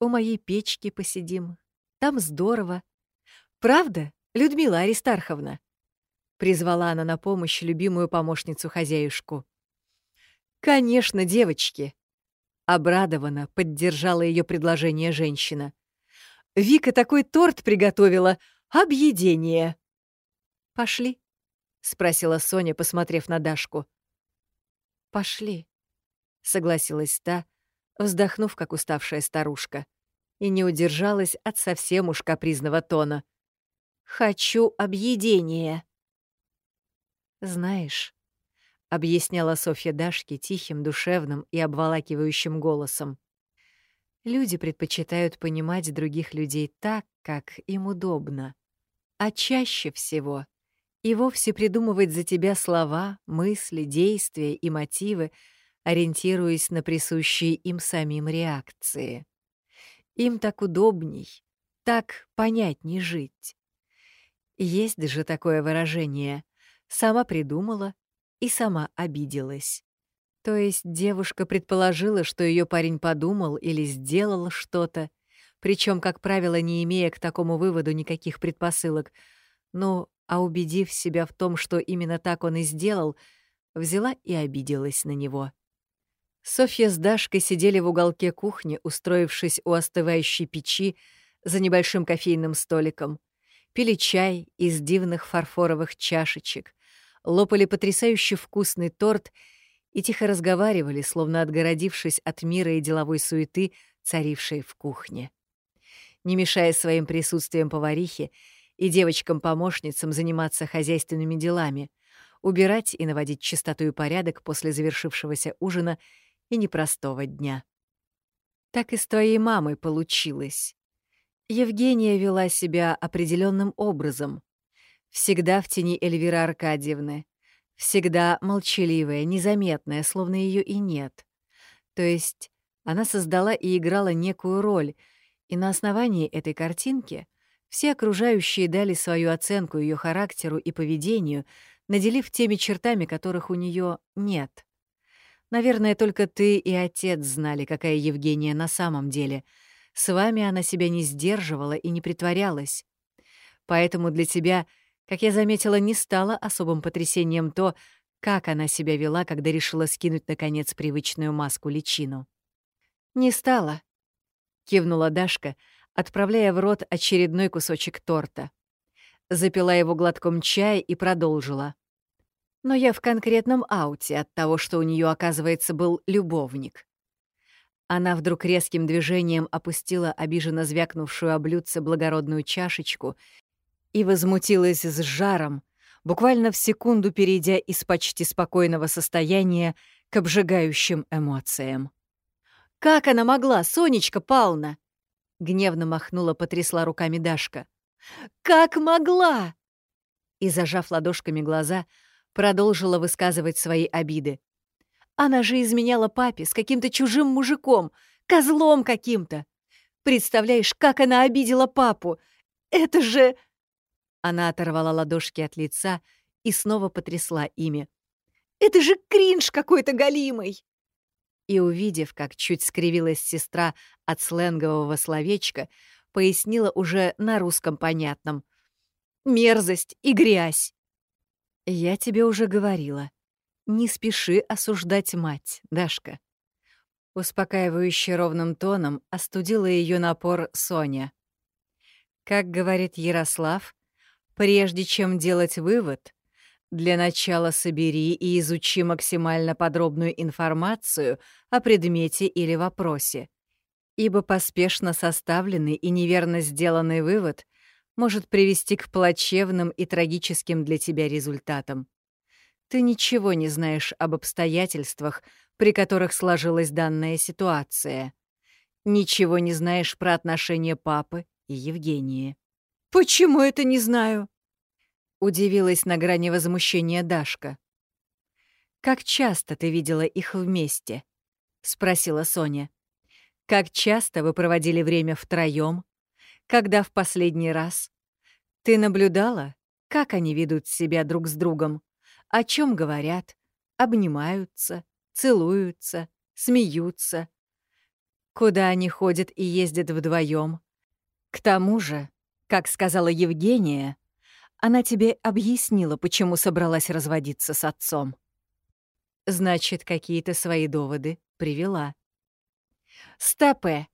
«У моей печки посидим. Там здорово. Правда, Людмила Аристарховна?» Призвала она на помощь любимую помощницу-хозяюшку. «Конечно, девочки!» Обрадованно поддержала ее предложение женщина. «Вика такой торт приготовила! Объедение!» «Пошли?» — спросила Соня, посмотрев на Дашку. «Пошли», — согласилась та, вздохнув, как уставшая старушка, и не удержалась от совсем уж капризного тона. «Хочу объедения». «Знаешь», — объясняла Софья Дашке тихим, душевным и обволакивающим голосом, «люди предпочитают понимать других людей так, как им удобно, а чаще всего и вовсе придумывать за тебя слова, мысли, действия и мотивы, ориентируясь на присущие им самим реакции. Им так удобней, так понятней жить. Есть же такое выражение «сама придумала и сама обиделась». То есть девушка предположила, что ее парень подумал или сделал что-то, причем, как правило, не имея к такому выводу никаких предпосылок, но а убедив себя в том, что именно так он и сделал, взяла и обиделась на него. Софья с Дашкой сидели в уголке кухни, устроившись у остывающей печи за небольшим кофейным столиком, пили чай из дивных фарфоровых чашечек, лопали потрясающе вкусный торт и тихо разговаривали, словно отгородившись от мира и деловой суеты, царившей в кухне. Не мешая своим присутствием поварихе, и девочкам-помощницам заниматься хозяйственными делами, убирать и наводить чистоту и порядок после завершившегося ужина и непростого дня. Так и с твоей мамой получилось. Евгения вела себя определенным образом. Всегда в тени Эльвиры Аркадьевны. Всегда молчаливая, незаметная, словно ее и нет. То есть она создала и играла некую роль, и на основании этой картинки все окружающие дали свою оценку ее характеру и поведению, наделив теми чертами, которых у нее нет. Наверное, только ты и отец знали, какая Евгения на самом деле. С вами она себя не сдерживала и не притворялась. Поэтому для тебя, как я заметила, не стало особым потрясением то, как она себя вела, когда решила скинуть, наконец, привычную маску-личину. «Не стало», — кивнула Дашка, — отправляя в рот очередной кусочек торта. Запила его глотком чая и продолжила. Но я в конкретном ауте от того, что у нее, оказывается, был любовник. Она вдруг резким движением опустила обиженно звякнувшую о блюдце благородную чашечку и возмутилась с жаром, буквально в секунду перейдя из почти спокойного состояния к обжигающим эмоциям. «Как она могла, Сонечка Павловна? Гневно махнула, потрясла руками Дашка. «Как могла?» И, зажав ладошками глаза, продолжила высказывать свои обиды. «Она же изменяла папе с каким-то чужим мужиком, козлом каким-то. Представляешь, как она обидела папу? Это же...» Она оторвала ладошки от лица и снова потрясла ими. «Это же кринж какой-то галимый!» и, увидев, как чуть скривилась сестра от сленгового словечка, пояснила уже на русском понятном. «Мерзость и грязь!» «Я тебе уже говорила. Не спеши осуждать мать, Дашка». Успокаивающе ровным тоном остудила ее напор Соня. Как говорит Ярослав, прежде чем делать вывод, для начала собери и изучи максимально подробную информацию о предмете или вопросе, ибо поспешно составленный и неверно сделанный вывод может привести к плачевным и трагическим для тебя результатам. Ты ничего не знаешь об обстоятельствах, при которых сложилась данная ситуация. Ничего не знаешь про отношения папы и Евгении. «Почему это не знаю?» Удивилась на грани возмущения Дашка. «Как часто ты видела их вместе?» — спросила Соня. «Как часто вы проводили время втроём? Когда в последний раз? Ты наблюдала, как они ведут себя друг с другом? О чем говорят? Обнимаются, целуются, смеются? Куда они ходят и ездят вдвоем? К тому же, как сказала Евгения, она тебе объяснила, почему собралась разводиться с отцом. Значит, какие-то свои доводы привела. «Стопе!» —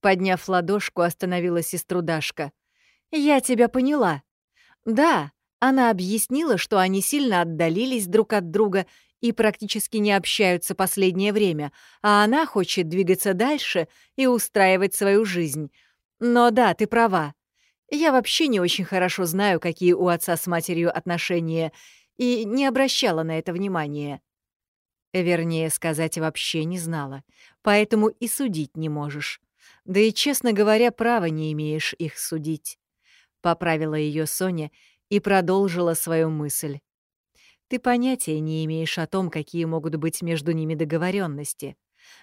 подняв ладошку, остановила сестру Дашка. «Я тебя поняла. Да, она объяснила, что они сильно отдалились друг от друга и практически не общаются последнее время, а она хочет двигаться дальше и устраивать свою жизнь. Но да, ты права. Я вообще не очень хорошо знаю, какие у отца с матерью отношения, и не обращала на это внимания. Вернее сказать, вообще не знала, поэтому и судить не можешь. Да и, честно говоря, права не имеешь их судить. Поправила ее Соня и продолжила свою мысль. Ты понятия не имеешь о том, какие могут быть между ними договоренности.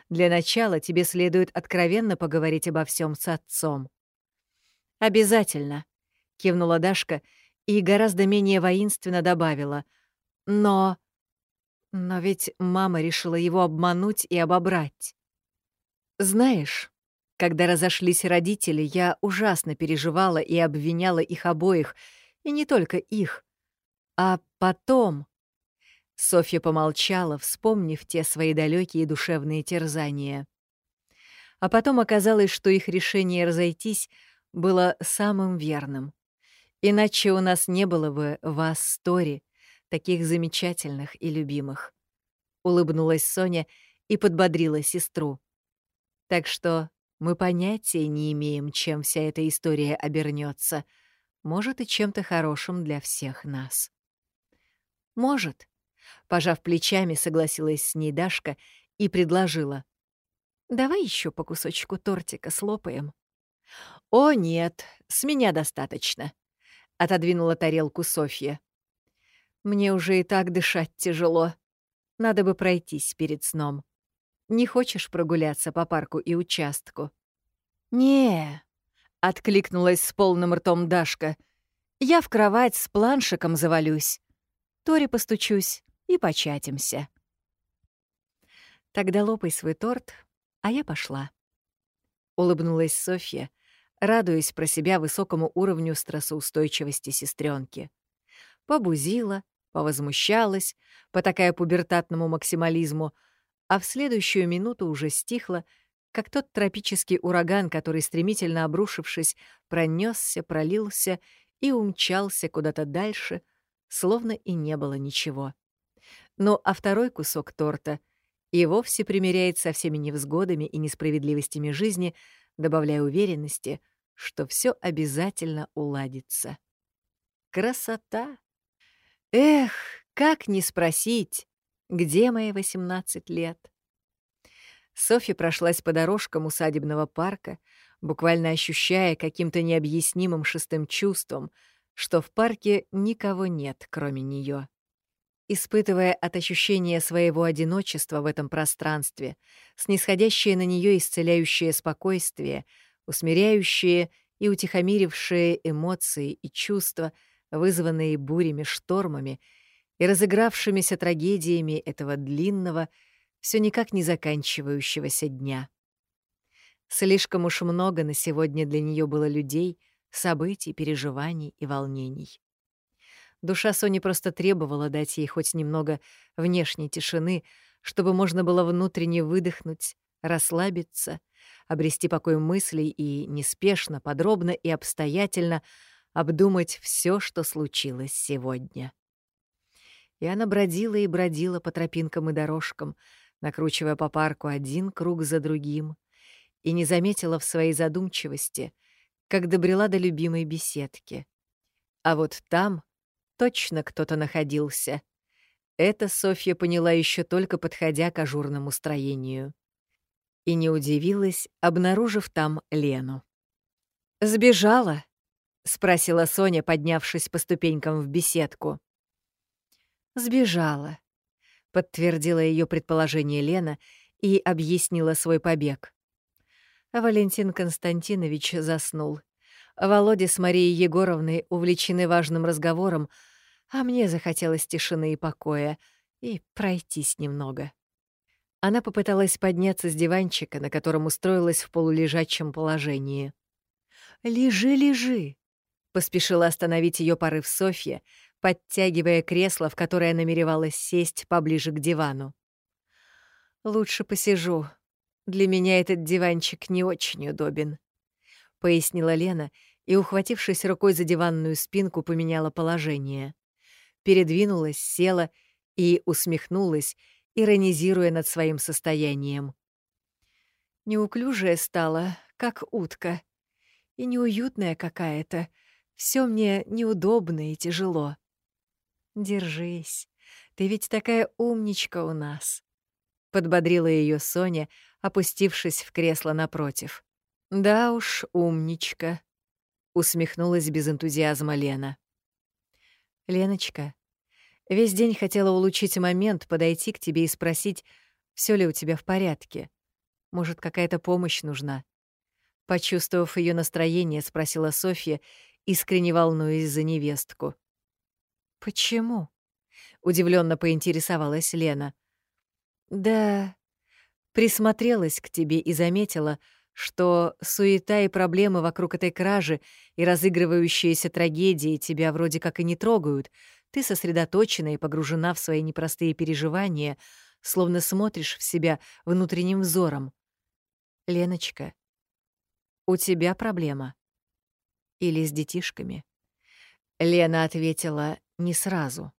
Для начала тебе следует откровенно поговорить обо всем с отцом. «Обязательно», — кивнула Дашка и гораздо менее воинственно добавила. «Но... но ведь мама решила его обмануть и обобрать. Знаешь, когда разошлись родители, я ужасно переживала и обвиняла их обоих, и не только их. А потом... Софья помолчала, вспомнив те свои далекие душевные терзания. А потом оказалось, что их решение разойтись было самым верным. Иначе у нас не было бы вас, Стори, таких замечательных и любимых. Улыбнулась Соня и подбодрила сестру. Так что мы понятия не имеем, чем вся эта история обернется. Может, и чем-то хорошим для всех нас. Может. Пожав плечами, согласилась с ней Дашка и предложила. «Давай еще по кусочку тортика слопаем». «О, нет, с меня достаточно», — отодвинула тарелку Софья. «Мне уже и так дышать тяжело. Надо бы пройтись перед сном. Не хочешь прогуляться по парку и участку?» «Не», — откликнулась с полным ртом Дашка. «Я в кровать с планшиком завалюсь. Тори постучусь и початимся». «Тогда лопай свой торт, а я пошла». Улыбнулась Софья, радуясь про себя высокому уровню стрессоустойчивости сестренки. Побузила, повозмущалась, потакая пубертатному максимализму, а в следующую минуту уже стихла, как тот тропический ураган, который, стремительно обрушившись, пронесся, пролился и умчался куда-то дальше, словно и не было ничего. Ну а второй кусок торта и вовсе примиряет со всеми невзгодами и несправедливостями жизни, добавляя уверенности — что все обязательно уладится. Красота! Эх, как не спросить, где мои 18 лет? Софья прошлась по дорожкам усадебного парка, буквально ощущая каким-то необъяснимым шестым чувством, что в парке никого нет, кроме нее. Испытывая от ощущения своего одиночества в этом пространстве, снисходящее на нее исцеляющее спокойствие — усмиряющие и утихомирившие эмоции и чувства, вызванные бурями, штормами и разыгравшимися трагедиями этого длинного, все никак не заканчивающегося дня. Слишком уж много на сегодня для нее было людей, событий, переживаний и волнений. Душа Сони просто требовала дать ей хоть немного внешней тишины, чтобы можно было внутренне выдохнуть, расслабиться — обрести покой мыслей и неспешно, подробно и обстоятельно обдумать все, что случилось сегодня. И она бродила и бродила по тропинкам и дорожкам, накручивая по парку один круг за другим, и не заметила в своей задумчивости, как добрела до любимой беседки. А вот там точно кто-то находился. Это Софья поняла еще только подходя к ажурному строению и не удивилась, обнаружив там Лену. «Сбежала?» — спросила Соня, поднявшись по ступенькам в беседку. «Сбежала», — подтвердила ее предположение Лена и объяснила свой побег. Валентин Константинович заснул. Володя с Марией Егоровной увлечены важным разговором, а мне захотелось тишины и покоя и пройтись немного. Она попыталась подняться с диванчика, на котором устроилась в полулежачем положении. «Лежи, лежи!» — поспешила остановить ее порыв Софья, подтягивая кресло, в которое намеревалась сесть поближе к дивану. «Лучше посижу. Для меня этот диванчик не очень удобен», — пояснила Лена и, ухватившись рукой за диванную спинку, поменяла положение. Передвинулась, села и усмехнулась, иронизируя над своим состоянием. Неуклюжая стала, как утка, и неуютная какая-то. Все мне неудобно и тяжело. Держись, ты ведь такая умничка у нас. Подбодрила ее Соня, опустившись в кресло напротив. Да уж, умничка. Усмехнулась без энтузиазма Лена. Леночка, весь день хотела улучшить момент, подойти к тебе и спросить, все ли у тебя в порядке. Может, какая-то помощь нужна? Почувствовав ее настроение, спросила Софья, искренне волнуясь за невестку. «Почему?» — удивленно поинтересовалась Лена. «Да...» Присмотрелась к тебе и заметила, что суета и проблемы вокруг этой кражи и разыгрывающиеся трагедии тебя вроде как и не трогают. Ты сосредоточена и погружена в свои непростые переживания, словно смотришь в себя внутренним взором. Леночка, у тебя проблема? Или с детишками? Лена ответила не сразу.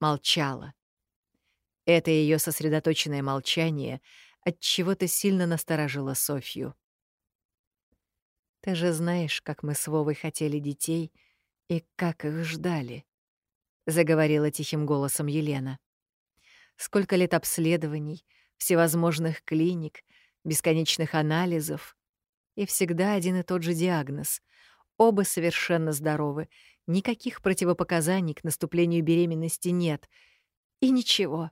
Молчала. Это ее сосредоточенное молчание от чего то сильно насторожило Софью. «Ты же знаешь, как мы с Вовой хотели детей и как их ждали», — заговорила тихим голосом Елена. «Сколько лет обследований, всевозможных клиник, бесконечных анализов, и всегда один и тот же диагноз. Оба совершенно здоровы, никаких противопоказаний к наступлению беременности нет. И ничего.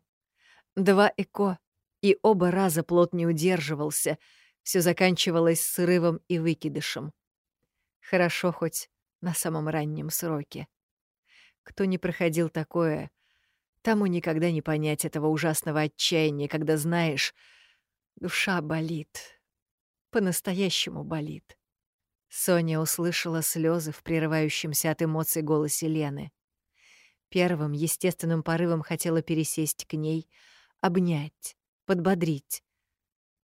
Два ЭКО, и оба раза плод не удерживался, все заканчивалось срывом и выкидышем. Хорошо хоть на самом раннем сроке. Кто не проходил такое, тому никогда не понять этого ужасного отчаяния, когда знаешь, душа болит, по-настоящему болит. Соня услышала слезы в прерывающемся от эмоций голосе Лены. Первым естественным порывом хотела пересесть к ней, обнять, подбодрить.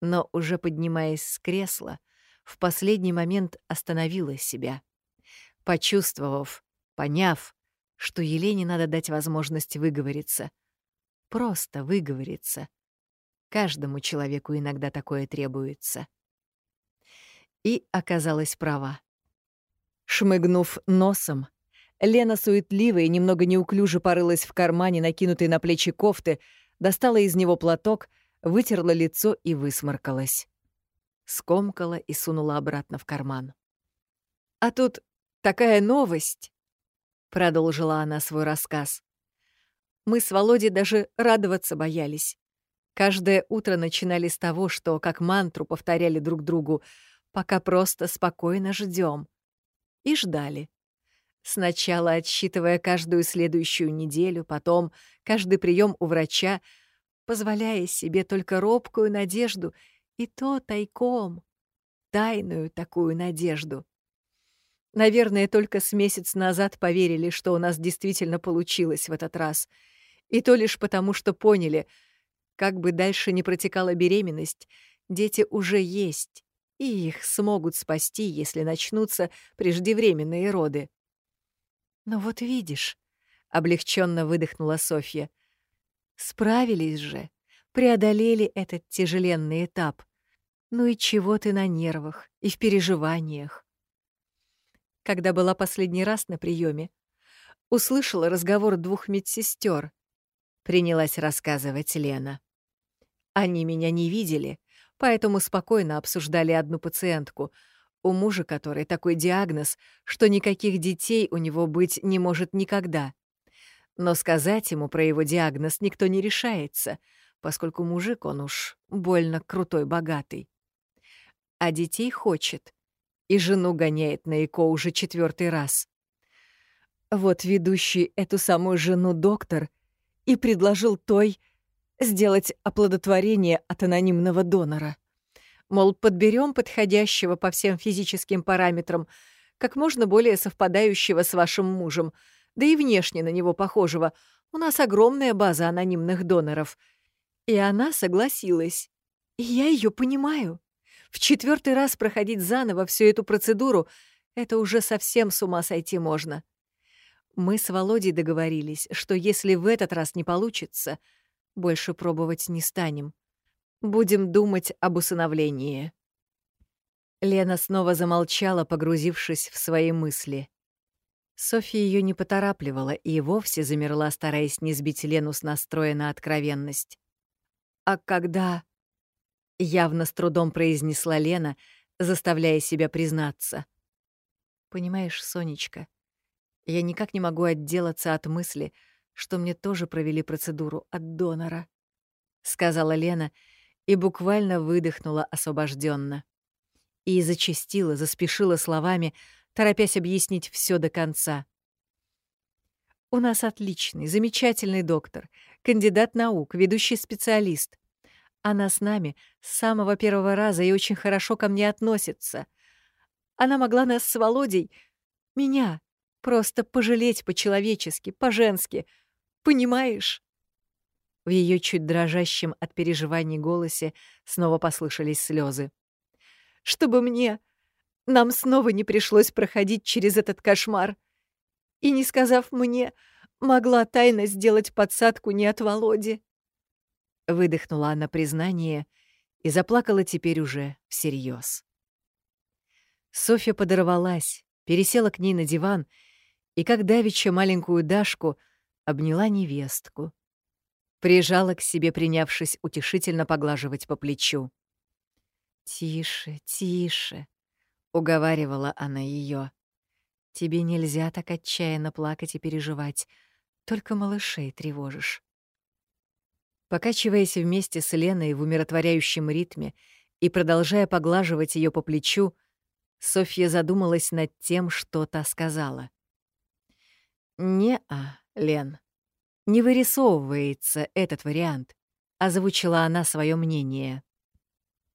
Но уже поднимаясь с кресла, в последний момент остановила себя, почувствовав, поняв, что Елене надо дать возможность выговориться. Просто выговориться. Каждому человеку иногда такое требуется и оказалась права. Шмыгнув носом, Лена суетливо и немного неуклюже порылась в кармане, накинутой на плечи кофты, достала из него платок, вытерла лицо и высморкалась. Скомкала и сунула обратно в карман. «А тут такая новость!» — продолжила она свой рассказ. «Мы с Володей даже радоваться боялись. Каждое утро начинали с того, что, как мантру, повторяли друг другу — пока просто спокойно ждем. И ждали. Сначала отсчитывая каждую следующую неделю, потом каждый прием у врача, позволяя себе только робкую надежду, и то тайком, тайную такую надежду. Наверное, только с месяц назад поверили, что у нас действительно получилось в этот раз. И то лишь потому, что поняли, как бы дальше не протекала беременность, дети уже есть, и их смогут спасти, если начнутся преждевременные роды. «Но вот видишь», — облегченно выдохнула Софья, — «справились же, преодолели этот тяжеленный этап. Ну и чего ты на нервах и в переживаниях?» Когда была последний раз на приеме, услышала разговор двух медсестер. Принялась рассказывать Лена. Они меня не видели, поэтому спокойно обсуждали одну пациентку, у мужа которой такой диагноз, что никаких детей у него быть не может никогда. Но сказать ему про его диагноз никто не решается, поскольку мужик он уж больно крутой богатый. А детей хочет, и жену гоняет на ЭКО уже четвертый раз. Вот ведущий эту самую жену доктор и предложил той сделать оплодотворение от анонимного донора. Мол, подберем подходящего по всем физическим параметрам, как можно более совпадающего с вашим мужем, да и внешне на него похожего. У нас огромная база анонимных доноров. И она согласилась. И я ее понимаю. В четвертый раз проходить заново всю эту процедуру — это уже совсем с ума сойти можно. Мы с Володей договорились, что если в этот раз не получится, больше пробовать не станем. Будем думать об усыновлении. Лена снова замолчала, погрузившись в свои мысли. Софья ее не поторапливала и вовсе замерла, стараясь не сбить Лену с настроя на откровенность. «А когда...» — явно с трудом произнесла Лена, заставляя себя признаться. «Понимаешь, Сонечка, я никак не могу отделаться от мысли, что мне тоже провели процедуру от донора», — сказала Лена и буквально выдохнула освобожденно. И зачастила, заспешила словами, торопясь объяснить все до конца. «У нас отличный, замечательный доктор, кандидат наук, ведущий специалист. Она с нами с самого первого раза и очень хорошо ко мне относится. Она могла нас с Володей, меня, просто пожалеть по-человечески, по-женски. Понимаешь?» В ее чуть дрожащем от переживаний голосе снова послышались слезы. «Чтобы мне нам снова не пришлось проходить через этот кошмар. И, не сказав мне, могла тайно сделать подсадку не от Володи. Выдохнула она признание и заплакала теперь уже всерьез. Софья подорвалась, пересела к ней на диван и, как давеча маленькую Дашку, обняла невестку. Прижала к себе, принявшись утешительно поглаживать по плечу. «Тише, тише», уговаривала она ее. Тебе нельзя так отчаянно плакать и переживать, только малышей тревожишь. Покачиваясь вместе с Леной в умиротворяющем ритме и продолжая поглаживать ее по плечу, Софья задумалась над тем, что та сказала. «Не-а, Лен, не вырисовывается этот вариант», — озвучила она свое мнение.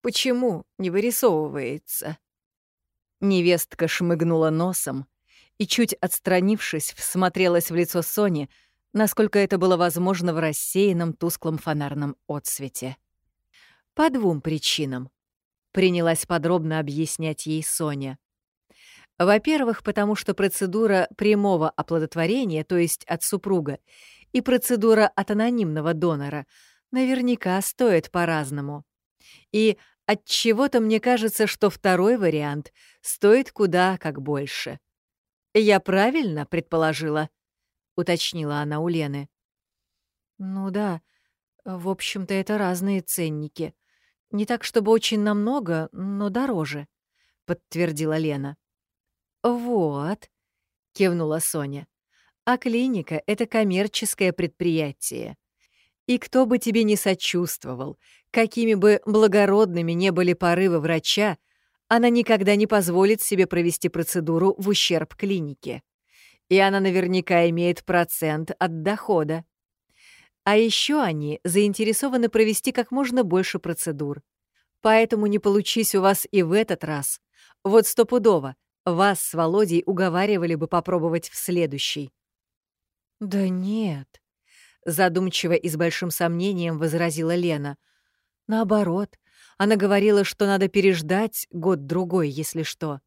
«Почему не вырисовывается?» Невестка шмыгнула носом и, чуть отстранившись, всмотрелась в лицо Сони, насколько это было возможно в рассеянном тусклом фонарном отсвете. По двум причинам. Принялась подробно объяснять ей Соня. Во-первых, потому что процедура прямого оплодотворения, то есть от супруга, и процедура от анонимного донора наверняка стоят по-разному. И от чего-то мне кажется, что второй вариант стоит куда как больше. Я правильно предположила? уточнила она у Лены. Ну да, в общем-то это разные ценники. Не так чтобы очень намного, но дороже, подтвердила Лена. Вот, кивнула Соня. А клиника — это коммерческое предприятие. И кто бы тебе не сочувствовал, какими бы благородными не были порывы врача, она никогда не позволит себе провести процедуру в ущерб клинике. И она наверняка имеет процент от дохода. А еще они заинтересованы провести как можно больше процедур. Поэтому не получись у вас и в этот раз. Вот стопудово, вас с Володей уговаривали бы попробовать в следующий. «Да нет», задумчиво и с большим сомнением возразила Лена. Наоборот, она говорила, что надо переждать год-другой, если что.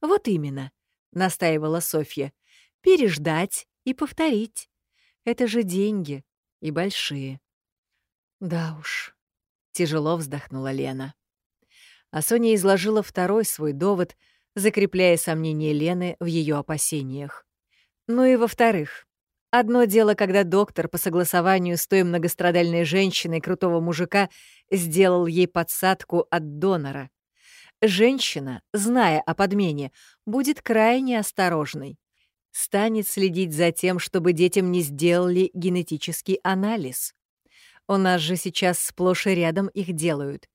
Вот именно, настаивала Софья. Переждать и повторить. Это же деньги и большие. Да уж, тяжело вздохнула Лена. А Соня изложила второй свой довод, закрепляя сомнения Лены в ее опасениях. Ну и во-вторых, Одно дело, когда доктор по согласованию с той многострадальной женщиной крутого мужика сделал ей подсадку от донора. Женщина, зная о подмене, будет крайне осторожной. станет следить за тем, чтобы детям не сделали генетический анализ. У нас же сейчас сплошь и рядом их делают.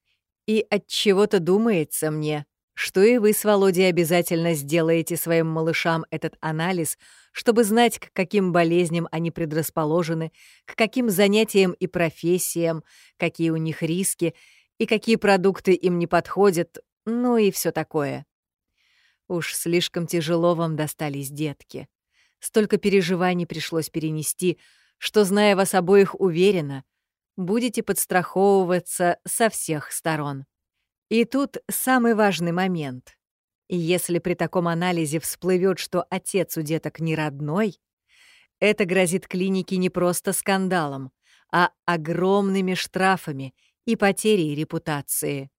И от чего-то думается мне, что и вы с Володей обязательно сделаете своим малышам этот анализ, чтобы знать, к каким болезням они предрасположены, к каким занятиям и профессиям, какие у них риски и какие продукты им не подходят, ну и все такое. Уж слишком тяжело вам достались детки. Столько переживаний пришлось перенести, что, зная вас обоих уверенно, будете подстраховываться со всех сторон. И тут самый важный момент. Если при таком анализе всплывет, что отец у деток не родной, это грозит клинике не просто скандалом, а огромными штрафами и потерей репутации.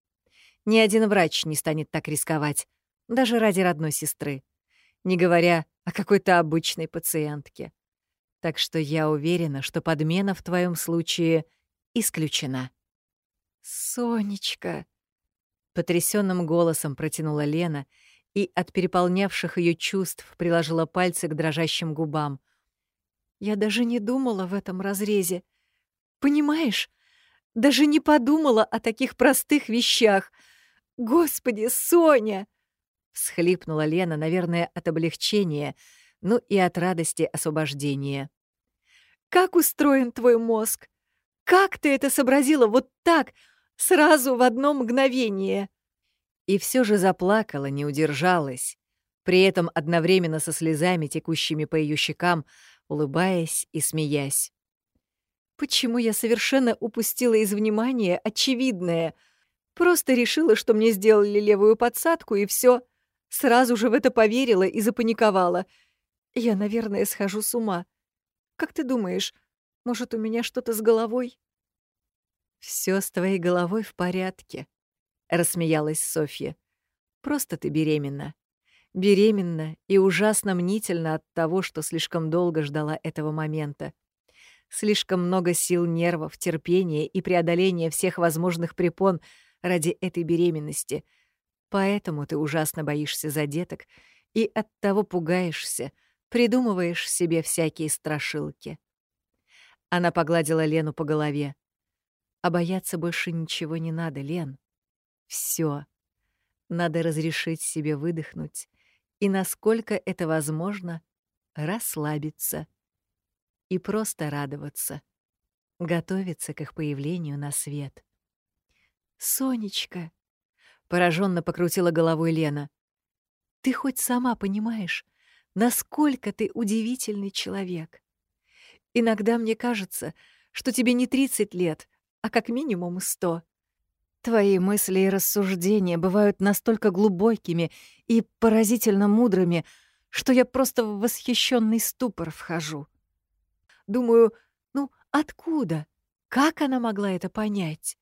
Ни один врач не станет так рисковать, даже ради родной сестры, не говоря о какой-то обычной пациентке. Так что я уверена, что подмена в твоем случае исключена. «Сонечка!» — потрясенным голосом протянула Лена и от переполнявших ее чувств приложила пальцы к дрожащим губам. «Я даже не думала в этом разрезе. Понимаешь? Даже не подумала о таких простых вещах. Господи, Соня!» всхлипнула Лена, наверное, от облегчения, ну и от радости освобождения. «Как устроен твой мозг? Как ты это сообразила вот так, сразу в одно мгновение?» И все же заплакала, не удержалась, при этом одновременно со слезами, текущими по ее щекам, улыбаясь и смеясь. «Почему я совершенно упустила из внимания очевидное? Просто решила, что мне сделали левую подсадку, и все. Сразу же в это поверила и запаниковала. Я, наверное, схожу с ума. Как ты думаешь, может, у меня что-то с головой? Все с твоей головой в порядке, рассмеялась Софья. Просто ты беременна. Беременна и ужасно мнительна от того, что слишком долго ждала этого момента. Слишком много сил, нервов, терпения и преодоления всех возможных препон ради этой беременности — Поэтому ты ужасно боишься за деток и оттого пугаешься, придумываешь себе всякие страшилки. Она погладила Лену по голове. А бояться больше ничего не надо, Лен. Все. Надо разрешить себе выдохнуть и, насколько это возможно, расслабиться и просто радоваться, готовиться к их появлению на свет. «Сонечка!» Пораженно покрутила головой Лена. Ты хоть сама понимаешь, насколько ты удивительный человек. Иногда мне кажется, что тебе не 30 лет, а как минимум 100. Твои мысли и рассуждения бывают настолько глубокими и поразительно мудрыми, что я просто в восхищенный ступор вхожу. Думаю, ну откуда? Как она могла это понять?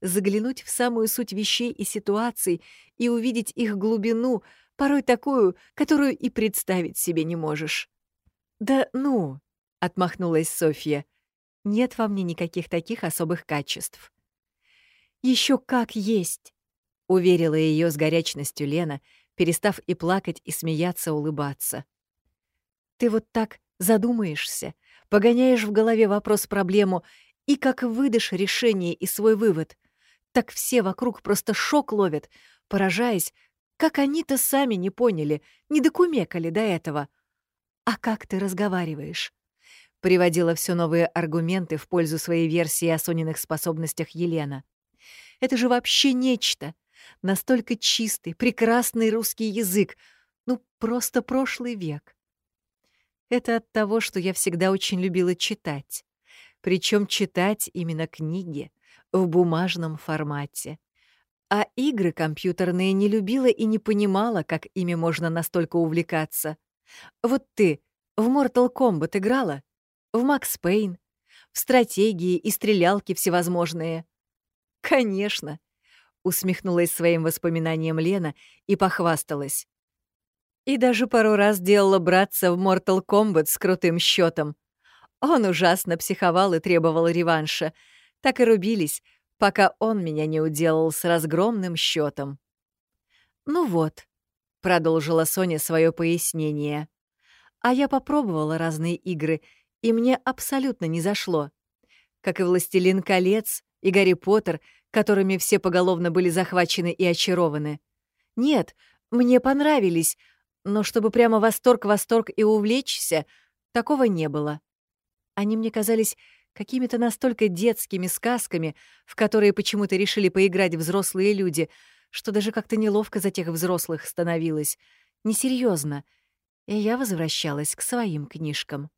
заглянуть в самую суть вещей и ситуаций и увидеть их глубину, порой такую, которую и представить себе не можешь. «Да ну!» — отмахнулась Софья. «Нет во мне никаких таких особых качеств». Еще как есть!» — уверила ее с горячностью Лена, перестав и плакать, и смеяться, улыбаться. «Ты вот так задумаешься, погоняешь в голове вопрос-проблему и как выдашь решение и свой вывод так все вокруг просто шок ловят, поражаясь, как они-то сами не поняли, не докумекали до этого. «А как ты разговариваешь?» Приводила все новые аргументы в пользу своей версии о Сониных способностях Елена. «Это же вообще нечто! Настолько чистый, прекрасный русский язык! Ну, просто прошлый век!» Это от того, что я всегда очень любила читать. Причем читать именно книги, в бумажном формате. А игры компьютерные не любила и не понимала, как ими можно настолько увлекаться. Вот ты в Mortal Kombat играла? В Max Payne? В стратегии и стрелялки всевозможные? Конечно, усмехнулась своим воспоминанием Лена и похвасталась. И даже пару раз делала братца в Mortal Kombat с крутым счетом. Он ужасно психовал и требовал реванша — так и рубились, пока он меня не уделал с разгромным счетом. «Ну вот», — продолжила Соня свое пояснение, А я попробовала разные игры, и мне абсолютно не зашло. Как и «Властелин колец» и «Гарри Поттер», которыми все поголовно были захвачены и очарованы. Нет, мне понравились, но чтобы прямо восторг-восторг и увлечься, такого не было. Они мне казались какими-то настолько детскими сказками, в которые почему-то решили поиграть взрослые люди, что даже как-то неловко за тех взрослых становилось. Несерьезно. И я возвращалась к своим книжкам.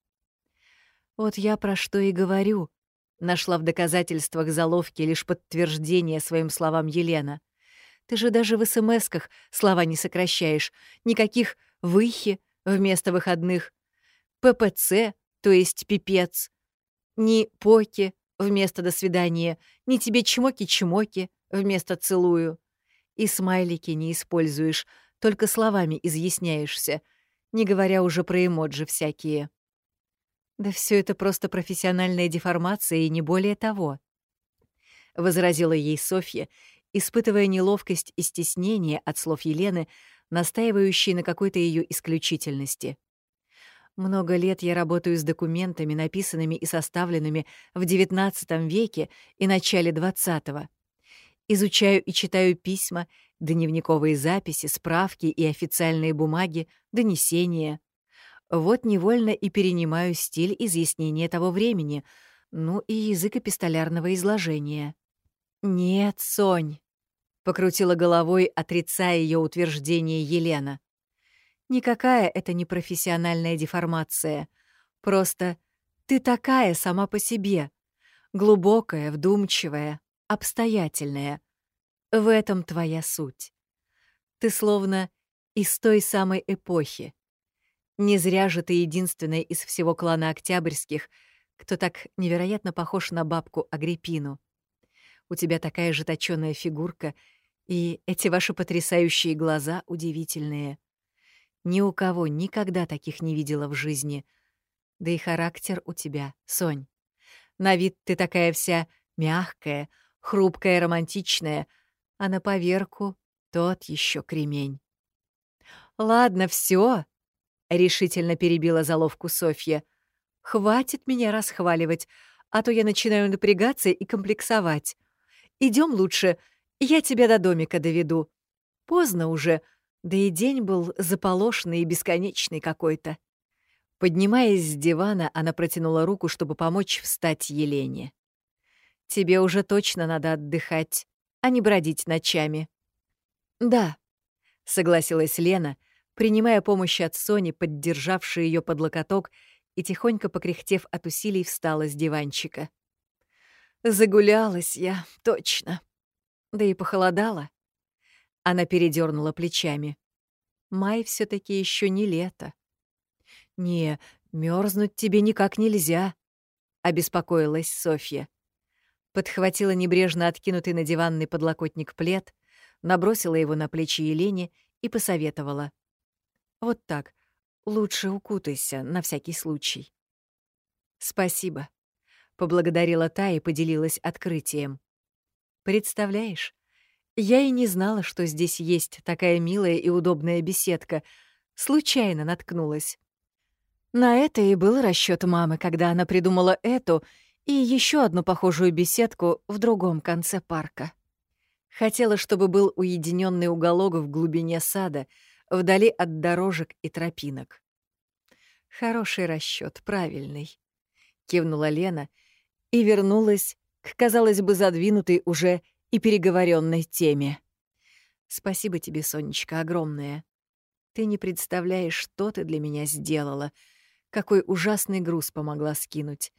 Вот я про что и говорю. Нашла в доказательствах заловки лишь подтверждение своим словам Елена. Ты же даже в СМСках слова не сокращаешь. Никаких «выхи» вместо выходных. ППЦ, то есть пипец. Ни «поки» вместо «до свидания», ни тебе чмоки-чмоки вместо «целую». И смайлики не используешь, только словами изъясняешься, не говоря уже про эмоджи всякие. Да все это просто профессиональная деформация и не более того. Возразила ей Софья, испытывая неловкость и стеснение от слов Елены, настаивающей на какой-то ее исключительности. Много лет я работаю с документами, написанными и составленными в XIX веке и начале XX. Изучаю и читаю письма, дневниковые записи, справки и официальные бумаги, донесения. Вот невольно и перенимаю стиль изъяснения того времени, ну и язык эпистолярного изложения. «Нет, Сонь», — покрутила головой, отрицая ее утверждение Елена. Никакая это не профессиональная деформация. Просто ты такая сама по себе. Глубокая, вдумчивая, обстоятельная. В этом твоя суть. Ты словно из той самой эпохи. Не зря же ты единственная из всего клана Октябрьских, кто так невероятно похож на бабку Агриппину. У тебя такая же точёная фигурка, и эти ваши потрясающие глаза удивительные. Ни у кого никогда таких не видела в жизни. Да и характер у тебя, Сонь. На вид ты такая вся мягкая, хрупкая, романтичная, а на поверку тот еще кремень. «Ладно, все, решительно перебила заловку Софья. «Хватит меня расхваливать, а то я начинаю напрягаться и комплексовать. Идем лучше, я тебя до домика доведу. Поздно уже, да и день был заполошный и бесконечный какой-то. Поднимаясь с дивана, она протянула руку, чтобы помочь встать Елене. «Тебе уже точно надо отдыхать, а не бродить ночами». «Да», — согласилась Лена, принимая помощь от Сони, поддержавшей ее под локоток, и тихонько покряхтев от усилий встала с диванчика. «Загулялась я, точно. Да и похолодало. Она передернула плечами. Май все таки еще не лето. Не, мерзнуть тебе никак нельзя, обеспокоилась Софья. Подхватила небрежно откинутый на диванный подлокотник плед, набросила его на плечи Елене и посоветовала. «Вот так. Лучше укутайся, на всякий случай». «Спасибо», — поблагодарила та и поделилась открытием. «Представляешь, я и не знала, что здесь есть такая милая и удобная беседка. Случайно наткнулась. На это и был расчет мамы, когда она придумала эту и еще одну похожую беседку в другом конце парка. Хотела, чтобы был уединенный уголок в глубине сада, вдали от дорожек и тропинок. Хороший расчет, правильный, кивнула Лена и вернулась к, казалось бы, задвинутой уже и переговоренной теме. Спасибо тебе, Сонечка, огромное. Ты не представляешь, что ты для меня сделала, какой ужасный груз помогла скинуть.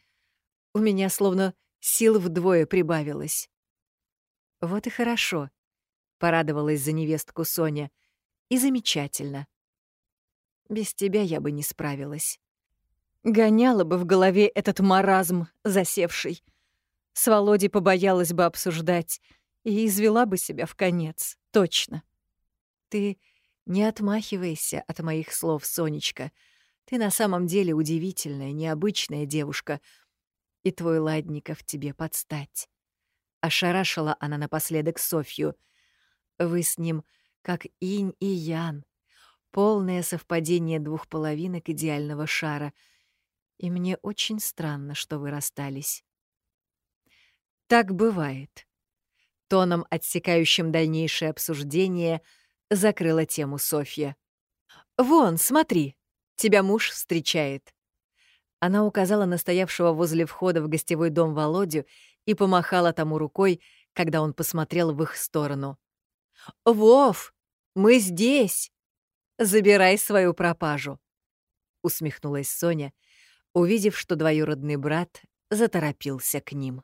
У меня словно сил вдвое прибавилось. Вот и хорошо, порадовалась за невестку Соня. И замечательно. Без тебя я бы не справилась. Гоняла бы в голове этот маразм засевший. С Володей побоялась бы обсуждать — и извела бы себя в конец, точно. Ты не отмахивайся от моих слов, Сонечка. Ты на самом деле удивительная, необычная девушка, и твой Ладников тебе подстать. Ошарашила она напоследок Софью. Вы с ним как инь и ян. Полное совпадение двух половинок идеального шара. И мне очень странно, что вы расстались. Так бывает. Тоном, отсекающим дальнейшее обсуждение, закрыла тему Софья. «Вон, смотри, тебя муж встречает». Она указала на стоявшего возле входа в гостевой дом Володю и помахала тому рукой, когда он посмотрел в их сторону. «Вов, мы здесь! Забирай свою пропажу!» — усмехнулась Соня, увидев, что двоюродный брат заторопился к ним.